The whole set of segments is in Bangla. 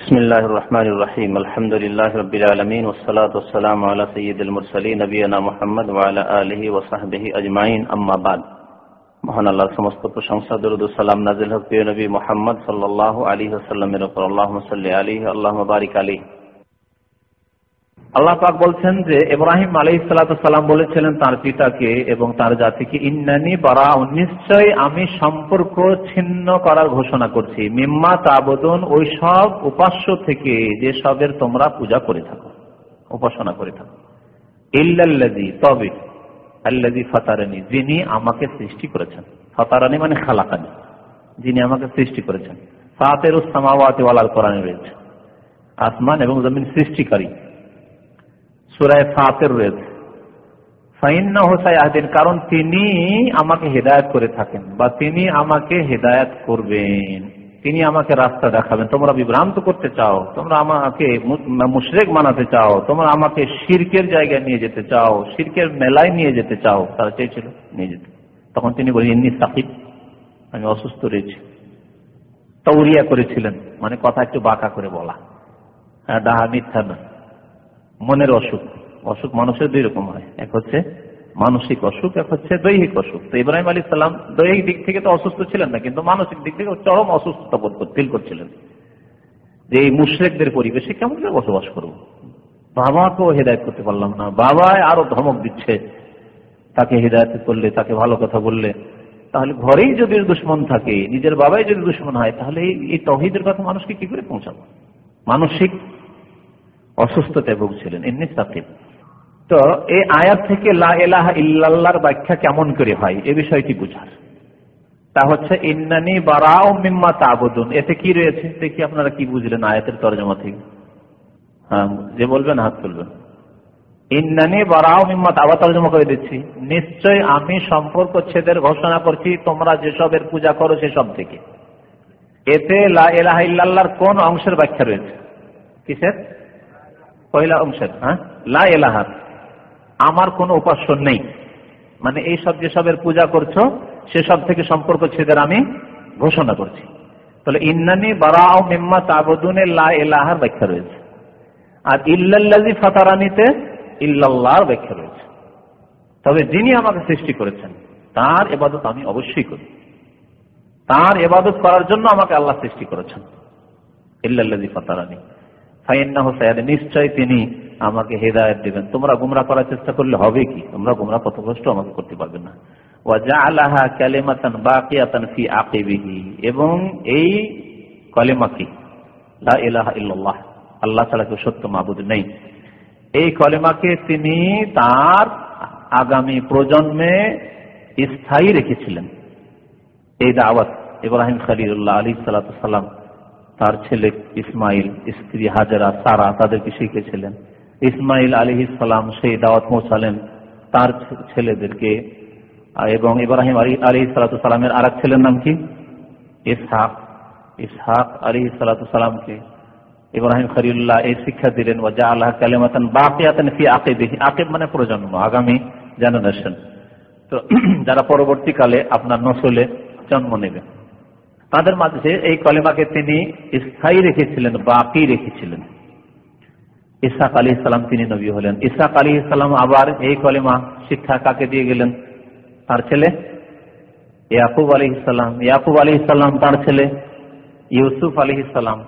بسم الله الرحمن الرحيم الحمد لله رب العالمين والصلاة والسلام على سيد المرسلين نبينا محمد وعلى آله وصحبه أجمعين أما بعد মহান আল্লাহর সমস্ত প্রশংসা দরুদ সালাম নাজিল হক প্রিয় নবী মোহাম্মদ সাল্লাল্লাহু আলাইহি ওয়াসাল্লামের উপর আল্লাহুম্মা সাল্লি আলাইহি আল্লাহুম্মা বারিক আলাইহি আল্লাহ পাক বলছেন যে ইব্রাহিম আলাইহিস সালাম বলেছিলেন তার পিতাকে এবং তার জাতিকে, ইন্নানি বারা নিশ্চয় আমি সম্পর্ক ছিন্ন করার ঘোষণা করছি। মিম্মা তাবদন, ওই সব উপাস্য থেকে যে সবের তোমরা পূজা করে থাকো, উপাসনা করে থাকো। ইল্লাল্লাযী, তবে আল্লাযী ফাতারানি, যিনি আমাকে সৃষ্টি করেছেন। ফাতারানি মানে খালাকানি, যিনি আমাকে সৃষ্টি করেছেন। ফাতিরুস সামাওয়াতি ওয়াল কোরআনে রয়েছে। আসমান এবং জমিন সৃষ্টিকারী। সুরায় ফাতের রয়েছে। ফাইন্না হোসাইয়াদিন কারণ তিনি আমাকে হেদায়ত করে থাকেন বা তিনি আমাকে হেদায়ত করবেন। তিনি আমাকে রাস্তা দেখাবেন। তোমরা বিভ্রান্ত করতে চাও, তোমরা আমাকে মুশরেক মানাতে চাও, তোমরা আমাকে শিরকের জায়গায় নিয়ে যেতে চাও, শিরকের মেলায় নিয়ে যেতে চাও, তারা চেয়েছিল নিয়ে যেতে। তখন তিনি বলেন, ইন্নি সাকিব, আমি অসুস্থ রয়েছি। তৌরিয়া করেছিলেন মানে কথা একটু বাঁকা করে বলা। হ্যাঁ ডাহা মিথ্যা নয়। মনের অসুখ। অসুখ মানুষের দুই রকম হয়। এক হচ্ছে মানসিক অসুখ, এক হচ্ছে দৈহিক অসুখ। তো ইব্রাহিম আলী সাল্লাম দৈহিক দিক থেকে তো অসুস্থ ছিলেন না, কিন্তু মানসিক দিক থেকে চরম অসুস্থতা বোধ ফিল করছিলেন। যে এই মুশ্রেকদের পরিবেশে কেমন করে বসবাস করব? বাবাকেও হেদায়ত করতে পারলাম না। বাবায় আরও ধমক দিচ্ছে। তাকে হেদায়ত করলে, তাকে ভালো কথা বললে। তাহলে ঘরেই যদি দুশ্মন থাকে, নিজের বাবাই যদি দুশ্মন হয়, তাহলে এই তহিদের কথা মানুষকে কি করে পৌঁছাবো? মানসিক অসুস্থতায় ভুগছিলেন। এমনি সাকিব। তো এই আয়াত থেকে লা এলাহা ইল্লাল্লাহর ব্যাখ্যা কেমন করে হয়? এ বিষয়টি বুঝার। তা হচ্ছে, ইন্নানি বারাও মিম্মা তাবুদুন। এতে কি রয়েছে? দেখি আপনারা কি বুঝলেন আয়াতের তর্জমা থেকে। হ্যাঁ যে বলবেন, হাত তুলবেন। ইন্নানি বারাও মিম্মা আবার তর্জমা করে দিচ্ছি। নিশ্চয় আমি সম্পর্ক ছেদের ঘোষণা করছি, তোমরা যেসবের পূজা করো সেসব থেকে। এতে লা এলাহা ইল্লাল্লাহর কোন অংশের ব্যাখ্যা রয়েছে? কিসের? পয়লা অংশের হ্যাঁ? লা এলাহার আমার কোনো উপাস্য নেই। মানে এই সব যেসবের পূজা করছ, সেসব থেকে সম্পর্ক ছেদের আমি ঘোষণা করছি। তাহলে ইন্নানি বারাও মিম্মা তাবুদুনে লা এলাহার ব্যাখ্যা রয়েছে। আর ইল্লাল্লাজি ফাতারানিতে ইল্লাল্লাহর ব্যাখ্যা রয়েছে। তবে যিনি আমাকে সৃষ্টি করেছেন, তার এবাদত আমি অবশ্যই করি। তার এবাদত করার জন্য আমাকে আল্লাহ সৃষ্টি করেছেন। ইল্লাল্লাজি ফাতারানি। নিশ্চয় তিনি আমাকে হেদায়ত দেবেন। তোমরা গুমরা করার চেষ্টা করলে হবে কি? তোমরা গুমরা পথভ্রষ্ট আমাকে করতে পারবে না। এবং এই কলেমাকে আল্লাহ ছাড়া কেউ নেই। এই কলেমাকে তিনি তার আগামী প্রজন্মে স্থায়ী রেখেছিলেন। এই দাওয়াত ইব্রাহিম খালিউল্লাহ আলী সালাম তার ছেলে ইসমাইল, স্ত্রী হাজারা, সারা তাদেরকে শিখেছিলেন ইসমাইল আলী ইসলাম সেই দাওয়াত পৌঁছালেন তার ছেলেদেরকে। এবং ইব্রাহিম আলী আলী সালাতামের আর এক ছেলের নাম কি? ইসহাক। ইসহাক আলী সালাতামকে ইব্রাহিম খরিউল্লাহ এই শিক্ষা দিলেন ও যা আল্লাহ কালেমাতান বাকিয়াতেন ফি আকেবিহি। আকেব মানে প্রজন্ম, আগামী জেনারেশন তো যারা পরবর্তীকালে আপনার নসলে জন্ম নেবে। তাদের মাঝে এই কলেমাকে তিনি স্থায়ী রেখেছিলেন, বাকি রেখেছিলেন। ইসাক আলী ইসলাম তিনি নবী হলেন। ইসাক আলী ইসলাম আবার এই কলেমা শিক্ষা কাকে দিয়ে গেলেন? তার ছেলে ইয়াকুব আলী ইসলাম ইয়াকুব আলী ইসলাম তার ছেলে ইউসুফ আলী ইসলাম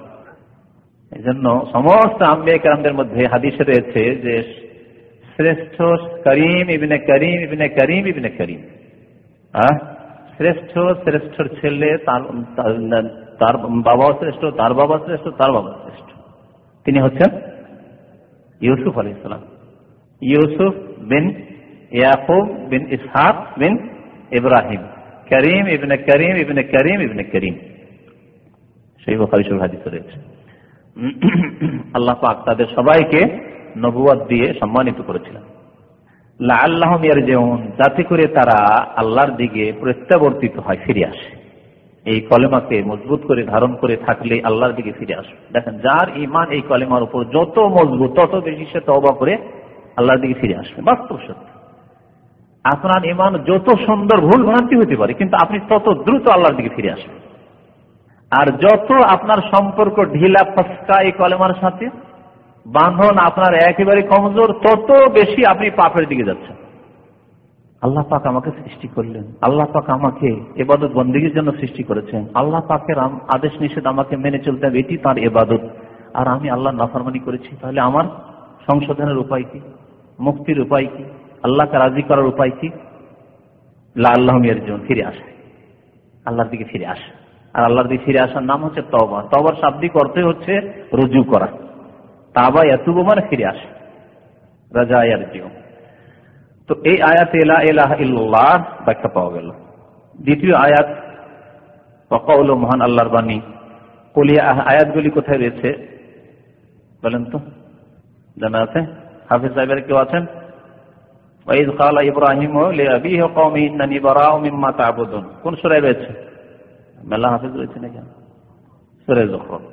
এই জন্য সমস্ত আম্বিয়াকেরামদের মধ্যে হাদিসে রয়েছে যে শ্রেষ্ঠ করিম ইবিনে করিম ইবিনে করিম ইবিনে করিম। হ্যাঁ শ্রেষ্ঠ, শ্রেষ্ঠর ছেলে, তার তার বাবা শ্রেষ্ঠ, তার বাবা শ্রেষ্ঠ, তার বাবা শ্রেষ্ঠ। তিনি হচ্ছেন ইউসুফ আলী ইসলাম ইউসুফ বিন ইয়াকুব বিন ইসহাক বিন ইব্রাহিম। করিম ইবনে করিম ইবনে করিম ইবনে করিম। সেই বোখারি হাদিস রয়েছে। আল্লাহ পাক তাদের সবাইকে নবুয়াদ দিয়ে সম্মানিত করেছিলেন। যেমন যাতে করে তারা আল্লাহর দিকে প্রত্যাবর্তিত হয়, ফিরে আসে। এই কলেমাকে মজবুত করে ধারণ করে থাকলে আল্লাহর দিকে ফিরে আসবে। দেখেন, যার ইমান এই কলেমার উপর যত মজবুত, তত বেশি সে তবা করে আল্লাহর দিকে ফিরে আসবে। বাস্তব সত্য। আপনার ইমান যত সুন্দর, ভুল ভ্রান্তি হতে পারে, কিন্তু আপনি তত দ্রুত আল্লাহর দিকে ফিরে আসবেন। আর যত আপনার সম্পর্ক ঢিলা, ফসকা এই কলেমার সাথে বাঁধন আপনার একেবারে কমজোর, তত বেশি আপনি পাপের দিকে যাচ্ছেন। আল্লাহ পাক আমাকে সৃষ্টি করলেন। আল্লাহ পাক আমাকে এবাদত বন্দীগীর জন্য সৃষ্টি করেছেন। আল্লাহ পাকের আদেশ নিষেধ আমাকে মেনে চলতে হবে, এটি তার এবাদত। আর আমি আল্লাহ নাফরমানি করেছি। তাহলে আমার সংশোধনের উপায় কি? মুক্তির উপায় কি? আল্লাহকে রাজি করার উপায় কি? আল্লাহ মিয়ার জীবন ফিরে আসে। আল্লাহর দিকে ফিরে আসে। আর আল্লাহর দিকে ফিরে আসার নাম হচ্ছে তবা তবার শাব্দিক অর্থে হচ্ছে রুজু করা। তাবা এতুবো মানে ফিরে আসে। রাজা আর জীবন তো এই আয়াত এলা এলাহ ইল্লাহ ব্যাখ্যা পাওয়া গেল। দ্বিতীয় আয়াত পকাউল মহান আল্লাহর বাণী। কলিয়া আয়াতগুলি কোথায় রয়েছে? বলেন তো। জানা আছে? হাফিজ সাহেবের কেউ আছেন? ওয়াইদ কালা ইব্রাহিম লিআবিহি কওমি ইন্নানি বারাউ মিম্মা তা'বুদুন। কোন সূরায় রয়েছে? মেলা হাফিজ রয়েছে নাকি? সূরা যুখরুফ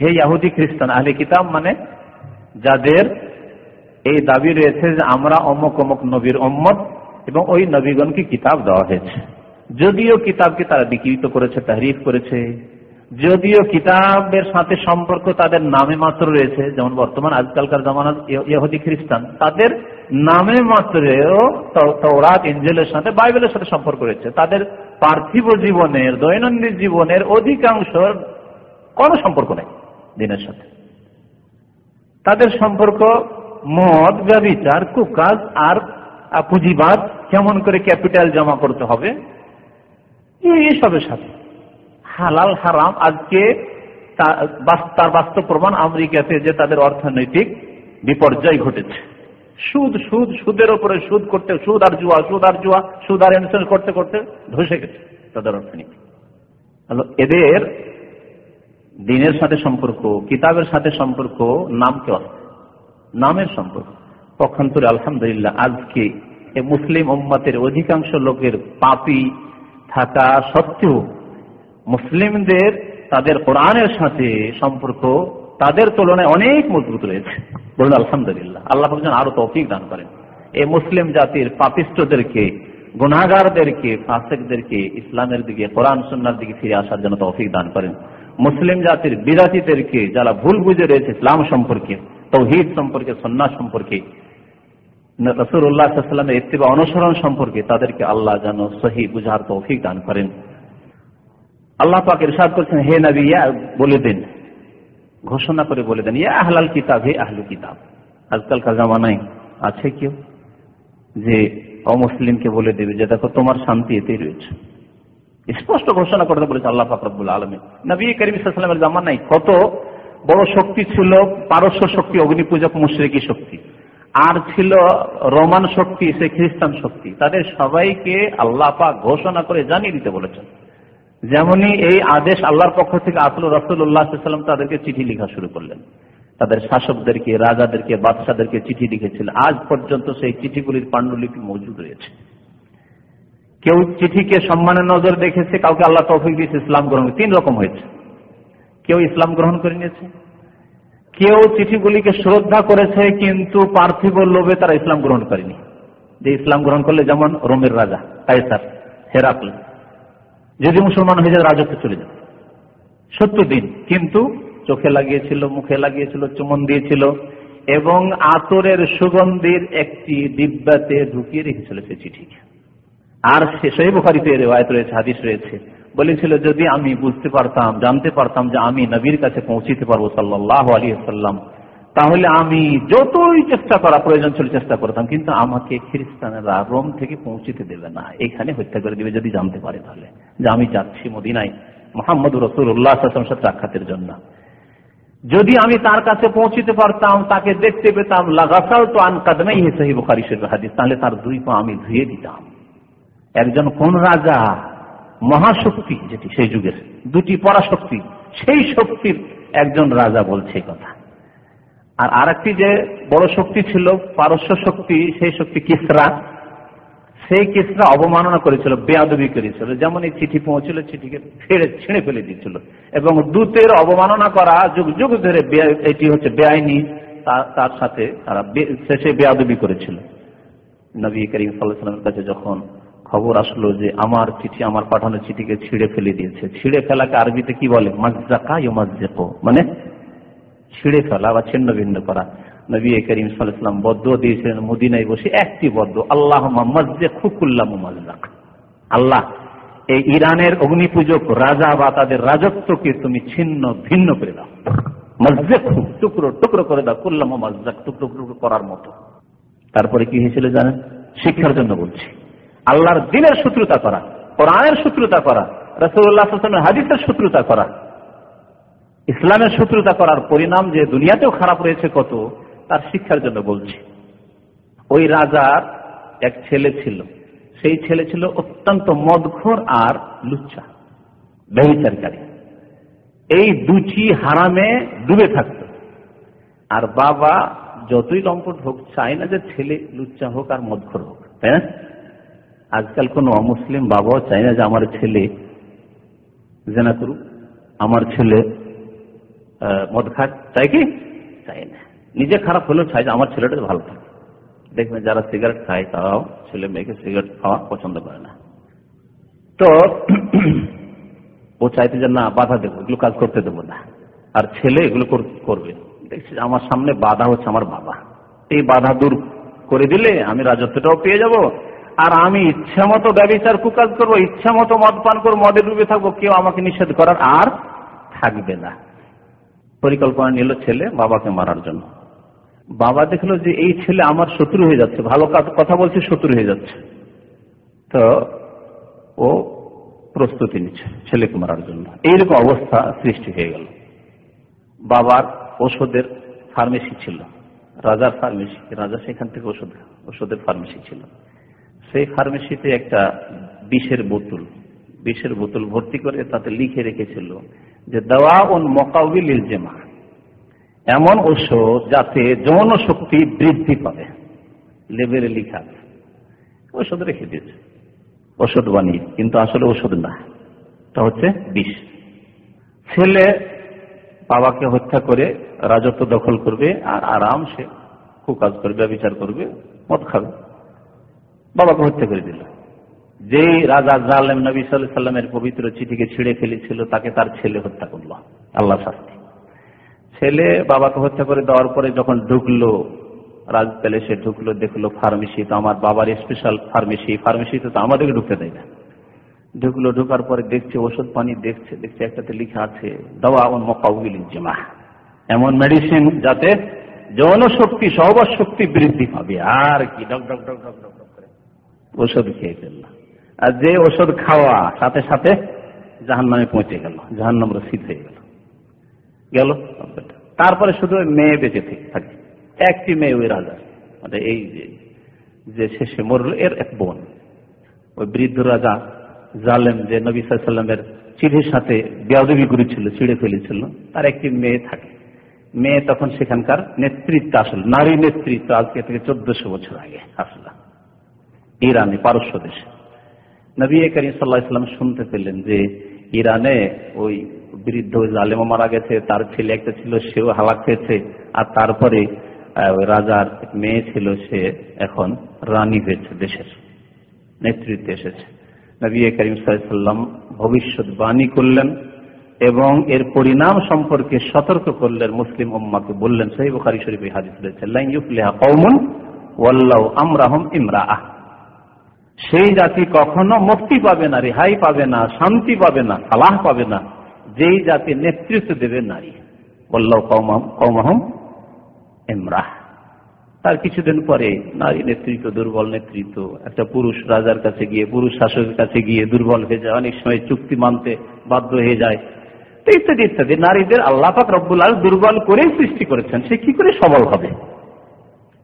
হে ইয়াহুদি খ্রিস্টান, আহলে কিতাব মানে যাদের এই দাবি রয়েছে যে আমরা অমক অমক নবীর অম্মত এবং ওই নবীগণকে কিতাব দেওয়া হয়েছে। যদিও কিতাবকে তারা বিকৃত করেছে, তাহরিফ করেছে, যদিও কিতাবের সাথে সম্পর্ক তাদের নামে মাত্র রয়েছে, যেমন বর্তমান আজকালকার জামানা ইহুদি খ্রিস্টান, তাদের নামে মাত্রেও তৌরাত ইঞ্জেলের সাথে, বাইবেলের সাথে সম্পর্ক রয়েছে। তাদের পার্থিব জীবনের, দৈনন্দিন জীবনের অধিকাংশ কোনো সম্পর্ক নেই। দিনের সাথে। তাদের সম্পর্ক মদ ব্যবচার কুকাজ আর পুঁজিবাদ কেমন করে ক্যাপিটাল জমা করতে হবে এইসবের সাথে। হালাল, হারাম, আজকে তার বাস্তব প্রমাণ আমেরিকাতে যে তাদের অর্থনৈতিক বিপর্যয় ঘটেছে। সুদ সুদ, সুদের উপরে সুদ করতে, সুদ আর জুয়া, সুদ আর জুয়া, সুদ আর ইন্স্যুরেন্স করতে করতে ধসে গেছে তাদের অর্থনীতি। এদের দিনের সাথে সম্পর্ক, কিতাবের সাথে সম্পর্ক, নাম কে নামের সম্পর্ক। পক্ষান্তরে আলহামদুলিল্লাহ, আজকে মুসলিম উম্মাতের অধিকাংশ লোকের পাপি থাকা সত্ত্বেও মুসলিমদের তাদের কোরআনের সাথে সম্পর্ক তাদের তুলনায় অনেক মজবুত রয়েছে। বলুন, আলহামদুলিল্লাহ। আল্লাহ আরও তৌফিক দান করেন। এই মুসলিম জাতির পাপিষ্টদেরকে গুনাগারদেরকে ফাসেকদেরকে, ইসলামের দিকে, কোরআন সন্ন্যার দিকে ফিরে আসার জন্য তৌফিক দান করেন। মুসলিম জাতির বিরাতিদেরকে যারা ভুল বুঝে রয়েছে ইসলাম সম্পর্কে, তৌহিদ সম্পর্কে সন্ন্যাস সম্পর্কে রসুল্লাহামের ইত্তিবা অনুসরণ সম্পর্কে তাদেরকে আল্লাহ যেন সহি বুঝার তৌফিক দান করেন। আল্লাহ পাক ইরশাদ করছেন, হে নবী বলে দেন, ঘোষণা করে বলে দেন, ইয়া আহলাল কিতাব, হে আহলু কিতাব। আজকালকার জামানায় আছে কেউ যে অমুসলিমকে বলে দেবে যে, দেখো, তোমার শান্তি এতেই রয়েছে। স্পষ্ট ঘোষণা করতে বলেছে আল্লাহ ফাকরুল আলমী নবী করিম ইসলামের জামানায় কত বড় শক্তি ছিল? পারস্য শক্তি, অগ্নিপূজক, মুশ্রিকি শক্তি। আর ছিল রোমান শক্তি, সে খ্রিস্টান শক্তি। তাদের সবাইকে আল্লাহ পাক ঘোষণা করে জানিয়ে দিতে বলেছেন। যেমনই এই আদেশ আল্লাহর পক্ষ থেকে আসল রসুল্লাহাম তাদেরকে চিঠি লেখা শুরু করলেন। তাদের শাসকদেরকে, রাজাদেরকে, বাদশাদেরকে চিঠি লিখেছিল। আজ পর্যন্ত সেই চিঠিগুলির পাণ্ডুলিপি মজুদ রয়েছে। কেউ চিঠিকে সম্মানের নজর দেখেছে, কাউকে আল্লাহ তৌফিক দিয়েছে, ইসলাম গ্রহণ তিন রকম হয়েছে। কেউ ইসলাম গ্রহণ করে নিয়েছে, কেউ চিঠিগুলিকে শ্রদ্ধা করেছে, কিন্তু পার্থিব লোভে তারা ইসলাম গ্রহণ করেনি। যে ইসলাম গ্রহণ করলে যেমন রোমের রাজা, কায়সার, হেরাকল, যদি মুসলমান হয়ে যায়, রাজত্ব চলে যাবে। সত্তর দিন, কিন্তু চোখে লাগিয়েছিল, মুখে লাগিয়েছিল, চুমন দিয়েছিল, এবং আতরের সুগন্ধির একটি দিব্যাতে ঢুকিয়ে রেখেছিল সে চিঠিকে। আর শেষই বুখারিতে রেওয়ায়ত রয়েছে, হাদিস রয়েছে। বলেছিল, যদি আমি বুঝতে পারতাম, জানতে পারতাম যে আমি নবীর কাছে পৌঁছিতে পারব সাল্লাহ আলী সাল্লাম তাহলে আমি যতই চেষ্টা করা, প্রয়োজন ছিল চেষ্টা করতাম, কিন্তু আমাকে খ্রিস্টানেরা রোম থেকে পৌঁছিতে দেবে না। এখানে হত্যা করে দিবে যদি জানতে পারে তাহলে। যে আমি যাচ্ছি মদিনায় মোহাম্মদ রসুল্লাহ সাথে সাক্ষাতের জন্য। যদি আমি তার কাছে পৌঁছিতে পারতাম, তাকে দেখতে পেতাম লাগাসাল তো আন কাদমেই সহি বুখারি হাদিস, তাহলে তার দুই পা আমি ধুয়ে দিতাম। একজন কোন রাজা মহাশক্তি, যেটি সেই যুগের দুটি পরাশক্তি, সেই শক্তির একজন রাজা বলছে কথা। আর আরেকটি যে বড় শক্তি ছিল, পারস্য শক্তি, সেই শক্তি কিসরা? সেই কিসরা অবমাননা করেছিল, বেয়াদবি করেছিল। যেমন এই চিঠি পৌঁছিল চিঠিকে ফেড়ে ছিঁড়ে ফেলে দিয়েছিল। এবং দূতের অবমাননা করা, যুগ যুগ ধরে এটি হচ্ছে বেআইনি তার সাথে তারা শেষে বেয়াদবি করেছিল। নবী করিম সাল্লাহামের কাছে যখন খবর আসলো যে আমার চিঠি আমার পাঠানো চিঠিকে ছিঁড়ে ফেলে দিয়েছে। ছিঁড়ে ফেলাকে আরবিতে কি বলে? মাজজাকা ইমাজ্জেকো মানে ছিঁড়ে ফেলা বা ছিন্ন ভিন্ন করা। নবী করিম সাল্লাম বদ্ধ দিয়েছিলেন মদিনায় বসে একটি বদ্ধ আল্লাহ আল্লাহ, এই ইরানের অগ্নি পূজক রাজা বা তাদের রাজত্বকে তুমি ছিন্ন ভিন্ন করে দাও। মসজেদ টুকরো টুকরো করে দাও কুল্লাম মসজাক টুকরো টুকরো করার মতো। তারপরে কি হয়েছিল জানেন? শিক্ষার জন্য বলছি। আল্লাহর দিনের শত্রুতা করা, কোরআনের শত্রুতা করা রসুল্লাহ হাদিসের শত্রুতা করা। ইসলামের শত্রুতা করার পরিণাম যে দুনিয়াতেও খারাপ রয়েছে কত, তার শিক্ষার জন্য বলছি। ওই রাজার এক ছেলে ছিল, সেই ছেলে ছিল অত্যন্ত মদখোর আর লুচ্চা ব্যবচারকারী এই দুচি হারামে ডুবে থাকত। আর বাবা যতই লম্পট হোক, চায় না যে ছেলে লুচ্চা হোক আর মদঘর হোক, তাই না? আজকাল কোন অমুসলিম বাবাও চায় না যে আমার ছেলে জেনা করুক। আমার ছেলে মদ খাক। চাই কি? চাই না। নিজে খারাপ হলেও চাই যে আমার ছেলেটা ভালো থাকে। দেখবেন যারা সিগারেট খায়, তারাও ছেলে মেয়েকে সিগারেট খাওয়া পছন্দ করে না। তো ও চাইতে যে না, বাধা দেবো, এগুলো কাজ করতে দেবো না। আর ছেলে এগুলো করবে। দেখছি আমার সামনে বাধা হচ্ছে আমার বাবা। এই বাধা দূর করে দিলে আমি রাজত্বটাও পেয়ে যাব। আর আমি ইচ্ছা মতো ব্যবচার, কুকাজ করব, ইচ্ছা মতো মদ পান করব, মদে ডুবে থাকব, কেউ আমাকে নিষেধ করার আর থাকবে না। পরিকল্পনা নিল ছেলে বাবাকে মারার জন্য। বাবা দেখল যে এই ছেলে আমার শত্রু হয়ে যাচ্ছে, ভালো কথা বলছে, শত্রু হয়ে যাচ্ছে। তো ও প্রস্তুতি নিচ্ছে ছেলেকে মারার জন্য। এইরকম অবস্থা সৃষ্টি হয়ে গেল। বাবার ওষুধের ফার্মেসি ছিল। রাজার ফার্মেসি, রাজা সেখান থেকে ওষুধ, ওষুধের ফার্মেসি ছিল। সেই ফার্মেসিতে একটা বিষের বোতল বিষের বোতল ভর্তি করে তাতে লিখে রেখেছিল যে দেওয়া ওন মোকাবিল ইলজেমা এমন ঔষধ যাতে যৌন শক্তি বৃদ্ধি পাবে। লেবেলে লিখা ঔষধ রেখে দিয়েছে। ওষুধ বানিয়ে, কিন্তু আসলে ওষুধ না। তা হচ্ছে বিষ। ছেলে বাবাকে হত্যা করে রাজত্ব দখল করবে আর আরাম সে কুকাজ করবে বিচার করবে, মদ খাবে। বাবাকে হত্যা করে দিল। যেই রাজা জালেম নবী সাল্লামের পবিত্র চিঠিকে ছিঁড়ে ফেলেছিল, তাকে তার ছেলে হত্যা করল। আল্লাহ শাস্তি। ছেলে বাবাকে হত্যা করে দেওয়ার পরে যখন ঢুকলো, রাজ প্যালেসে ঢুকলো, দেখল ফার্মেসি তো আমার বাবার স্পেশাল ফার্মেসি ফার্মেসিতে তো আমাদেরকে ঢুকতে দেয় না। ঢুকলো, ঢুকার পরে দেখছে, ওষুধ পানি দেখছে দেখছে একটাতে লিখা আছে দওয়া মোকাবিল জিমা এমন মেডিসিন যাতে যৌন শক্তি সহবাস শক্তি বৃদ্ধি পাবে। আর কি? ডক ডক ডক ডক ডক ওষুধ খেয়ে ফেলল। আর যে ওষুধ খাওয়া, সাথে সাথে জাহান নামে পৌঁছে গেল জাহান নাম রসিদ হয়ে গেল। গেল তারপরে শুধু মেয়ে বেঁচে থাকে। একটি মেয়ে ওই রাজা মানে এই যে শেষে মরল, এর এক বোন। ওই বৃদ্ধ রাজা জালেম যে নবী সাল্লামের চিঠির সাথে বেয়াদবি করেছিল, ছিঁড়ে ফেলেছিল, তার একটি মেয়ে থাকে। মেয়ে তখন সেখানকার নেতৃত্ব আসল নারী নেতৃত্ব আজকে থেকে চোদ্দশো বছর আগে আসল। ইরানে পারস্য দেশে। নবী করিম সাল্লাহ ইসলাম শুনতে পেলেন যে ইরানে ওই বৃদ্ধ জালেমা মারা গেছে, তার ছেলে একটা ছিল, সেও হাওয়া খেয়েছে আর তারপরে রাজার মেয়ে ছিল, সে এখন রানী হয়েছে দেশের, নেতৃত্বে এসেছে। নবী করিম সাল্লাম ভবিষ্যৎবাণী করলেন এবং এর পরিণাম সম্পর্কে সতর্ক করলেন মুসলিম উম্মাকে, বললেন সহি বুখারি শরীফ লাইন ইউফলিহা কৌমুন ওয়াল্লাহ আমরাহম ইমরাআহ। সেই জাতি কখনো মুক্তি পাবে না, রেহাই পাবে না, শান্তি পাবে না, সালাহ পাবে না। যেই জাতি নেতৃত্ব দেবে নারী। বলল কৌমাহম এমরাহ তার কিছুদিন পরে নারী নেতৃত্ব, দুর্বল নেতৃত্ব, একটা পুরুষ রাজার কাছে গিয়ে, পুরুষ শাসকের কাছে গিয়ে দুর্বল হয়ে যায়, অনেক সময় চুক্তি মানতে বাধ্য হয়ে যায়। ইত্যাদি ইত্যাদি। নারীদের আল্লাপাক রব্বুল আল দুর্বল করেই সৃষ্টি করেছেন। সে কি করে সবল হবে?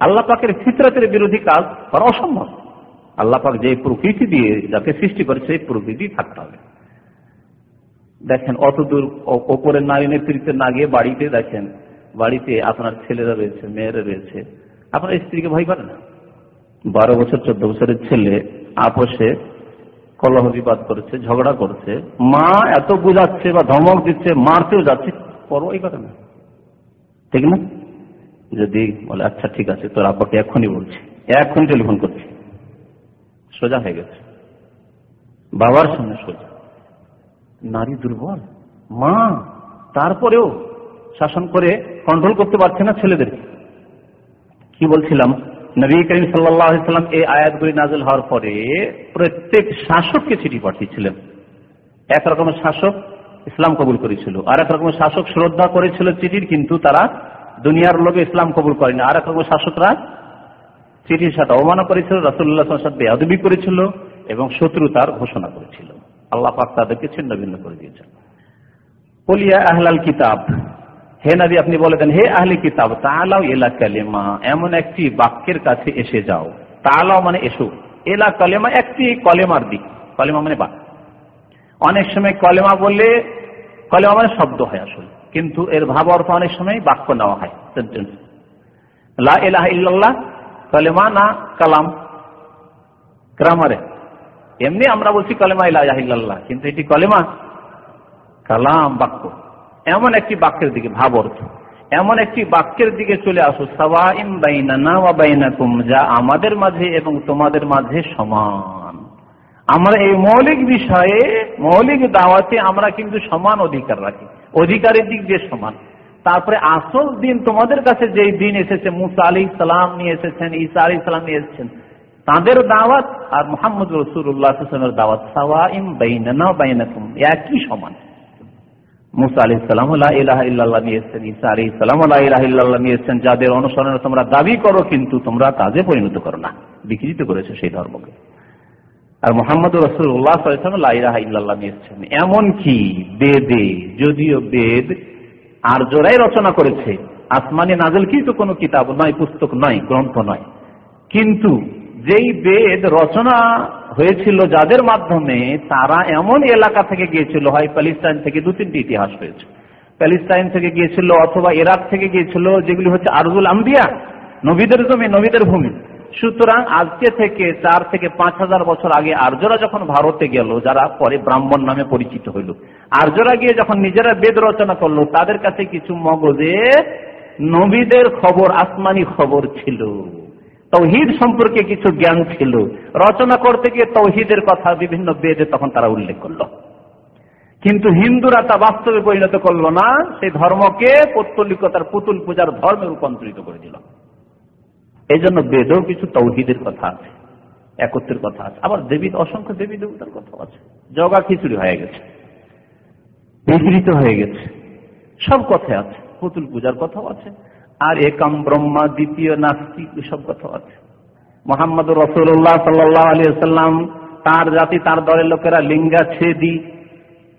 আল্লাহ পাকের ফিতরতের বিরোধী কাজ করা অসম্ভব। আল্লাপাক যে প্রকৃতি দিয়ে যাকে সৃষ্টি করে, সেই প্রকৃতি থাকতে হবে। দেখেন, অত দূর ওপরের নারী নেতৃত্বে না গিয়ে বাড়িতে দেখেন, বাড়িতে আপনার ছেলেরা রয়েছে, মেয়েরা রয়েছে। আপনার স্ত্রীকে ভয় করে না? বারো বছর, চোদ্দ বছরের ছেলে আপোষে কলহ বিবাদ করেছে, ঝগড়া করছে, মা এত বুঝাচ্ছে বা ধমক দিচ্ছে, মারতেও যাচ্ছে, পরোয়াই করে না। ঠিক না? যদি বলে আচ্ছা ঠিক আছে, তোর আব্বাকে এখনই বলছি, এক্ষুনি টেলিফোন করছি। সোজা হয়ে গেছে। বাবার সামনে সোজা। নারী দুর্বল? মা, তারপরেও শাসন করে কন্ট্রোল করতে পারছে না ছেলেদেরকে। কি বলছিলাম? নবী করিম সাল্লাম এই আয়াতগুলি নাজল হওয়ার পরে প্রত্যেক শাসককে চিঠি পাঠিয়েছিলেন। এক রকমের শাসক ইসলাম কবুল করেছিল আর এক রকমের শাসক শ্রদ্ধা করেছিল চিঠির, কিন্তু তারা দুনিয়ার লোকে ইসলাম কবুল করেনি। আর এক রকমের শাসকরা চিঠির সাথে অবমাননা করেছিল রাসুল্লাহ সাথে বেয়াদবি করেছিল এবং শত্রুতার ঘোষণা করেছিল। আল্লাহ পাক তাদেরকে ছিন্ন ভিন্ন করে দিয়েছেন। বলিয়া আহলাল কিতাব, হে নবী আপনি বলে দেন, হে আহলি কিতাব তালাও এলা কালেমা, এমন একটি বাক্যের কাছে এসে যাও। তালাও মানে এসো। এলা কলেমা একটি কলেমার দিক। কলেমা মানে বাক্য। অনেক সময় কলেমা বললে কলেমা মানে শব্দ হয় আসলে। কিন্তু এর ভাব অর্থ অনেক সময় বাক্য নেওয়া হয়। সেন্টেন্স লা এলাহ ইল্লাল্লাহ কলেমা না কালাম গ্রামারে এমনি আমরা বলছি কলেমা ইলাহ কিন্তু এটি কলেমা কালাম বাক্য। এমন একটি বাক্যের দিকে ভাব অর্থ এমন একটি বাক্যের দিকে চলে আসো। বাইনানা ওয়া যা আমাদের মাঝে এবং তোমাদের মাঝে সমান। আমরা এই মৌলিক বিষয়ে, মৌলিক দাওয়াতে আমরা কিন্তু সমান অধিকার রাখি। অধিকারের দিক দিয়ে সমান। তারপরে আসল দিন তোমাদের কাছে যেই দিন এসেছে, মুসা আলী সালাম নিয়ে এসেছেন, ঈসা আলী সালাম নিয়ে এসেছেন, তাদের দাওয়াত আর মোহাম্মদ রসুল্লাহামের দাওয়াত একই সমান। মুসা ইল্লাল্লাহ সালাম ইলাহ ইল্লাল্লাহ নিয়েছেন যাদের অনুসরণে তোমরা দাবি করো, কিন্তু তোমরা কাজে পরিণত করো না, বিকৃত করেছে সেই ধর্মকে। আর মোহাম্মদ রসুল্লাহ ইলাহ ইল্লাল্লাহ নিয়েছেন এমনকি বেদে, যদিও বেদ আর রচনা করেছে। আসমানি নাজল কিন্তু কোনো কিতাব নয়, পুস্তক নয়, গ্রন্থ নয়। কিন্তু যেই বেদ রচনা হয়েছিল যাদের মাধ্যমে, তারা এমন এলাকা থেকে গিয়েছিল, হয় প্যালিস্তাইন থেকে দু তিনটি ইতিহাস হয়েছে। প্যালিস্তাইন থেকে গিয়েছিল অথবা ইরাক থেকে গিয়েছিল, যেগুলি হচ্ছে আরজুল আম্বিয়া, নবীদের জমি, নবীদের ভূমি। সুতরাং আজকে থেকে চার থেকে পাঁচ হাজার বছর আগে আর্যরা যখন ভারতে গেল, যারা পরে ব্রাহ্মণ নামে পরিচিত হইল, আর্যরা গিয়ে যখন নিজেরা বেদ রচনা করল, তাদের কাছে কিছু মগজে নবীদের খবর, আসমানি খবর ছিল। তৌহিদ সম্পর্কে কিছু জ্ঞান ছিল। রচনা করতে গিয়ে তৌহিদের কথা বিভিন্ন বেদে তখন তারা উল্লেখ করল। কিন্তু হিন্দুরা তা বাস্তবে পরিণত করল না। সেই ধর্মকে পত্তলিকতার পুতুল পূজার ধর্মে রূপান্তরিত করে দিল। এই জন্য বেদেও কিছু তৌহিদের কথা আছে একত্রের কথা আছে। আবার দেবী অসংখ্য দেবী দেবতার কথা আছে। জগা খিচুড়ি হয়ে গেছে বিকৃত হয়ে গেছে। সব কথাই আছে পুতুল পূজার কথাও আছে আর একাম ব্রহ্মা দ্বিতীয় নাস্তিক সব কথা আছে। মোহাম্মদ রসুল্লাহ সাল্লাহ আলী সাল্লাম তার জাতি তার দলের লোকেরা লিঙ্গা ছেদি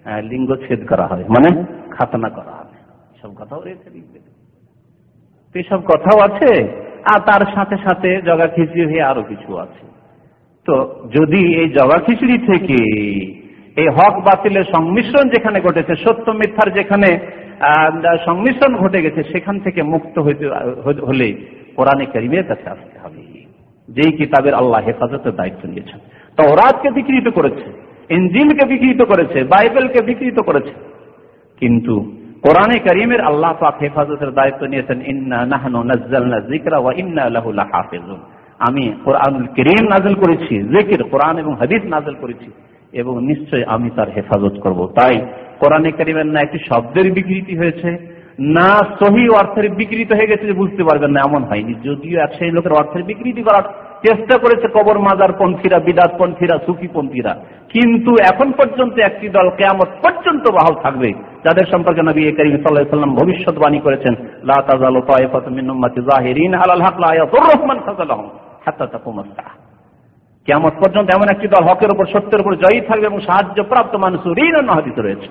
হ্যাঁ, লিঙ্গ ছেদ করা হয় মানে খাতনা করা হবে সব কথাও রয়েছে এসব কথাও আছে আর তার সাথে সাথে জগা খিচুড়ি হয়ে আরও কিছু আছে। তো যদি এই জগা খিচুড়ি থেকে এই হক বাতিলের সংমিশ্রণ যেখানে ঘটেছে, সত্য মিথ্যার যেখানে সংমিশ্রণ ঘটে গেছে, সেখান থেকে মুক্ত হইতে হলে কোরআনে করিমের কাছে আসতে হবে। যেই কিতাবের আল্লাহ হেফাজতের দায়িত্ব নিয়েছেন। তো ওরাজকে বিকৃত করেছে ইঞ্জিলকে বিকৃত করেছে, বাইবেলকে বিকৃত করেছে। কিন্তু কোরআনে করিমের আল্লাহ পাক হেফাজতের দায়িত্ব নিয়েছেন আমি কোরআনুল করিম নাজল করেছি জেকির কোরআন এবং হাদিস নাজল করেছি, এবং নিশ্চয় আমি তার হেফাজত করব। তাই কোরআনে কারিমের না একটি শব্দের বিকৃতি হয়েছে, না সহি অর্থের বিকৃত হয়ে গেছে বুঝতে পারবেন না, এমন হয়নি। যদিও এক সেই লোকের অর্থের বিকৃতি করার চেষ্টা করেছে কবর মাজার পন্থীরা বিদাত পন্থীরা সুফি পন্থীরা কিন্তু এখন পর্যন্ত একটি দল কেমন পর্যন্ত বাহাল থাকবে, যাদের সম্পর্কে নবী করিম সাল্লাম ভবিষ্যৎবাণী করেছেন মিন কেমন পর্যন্ত এমন একটি দল হকের উপর, সত্যের উপর জয়ী থাকবে এবং সাহায্য প্রাপ্ত মানুষ ঋণ হাদিত রয়েছে।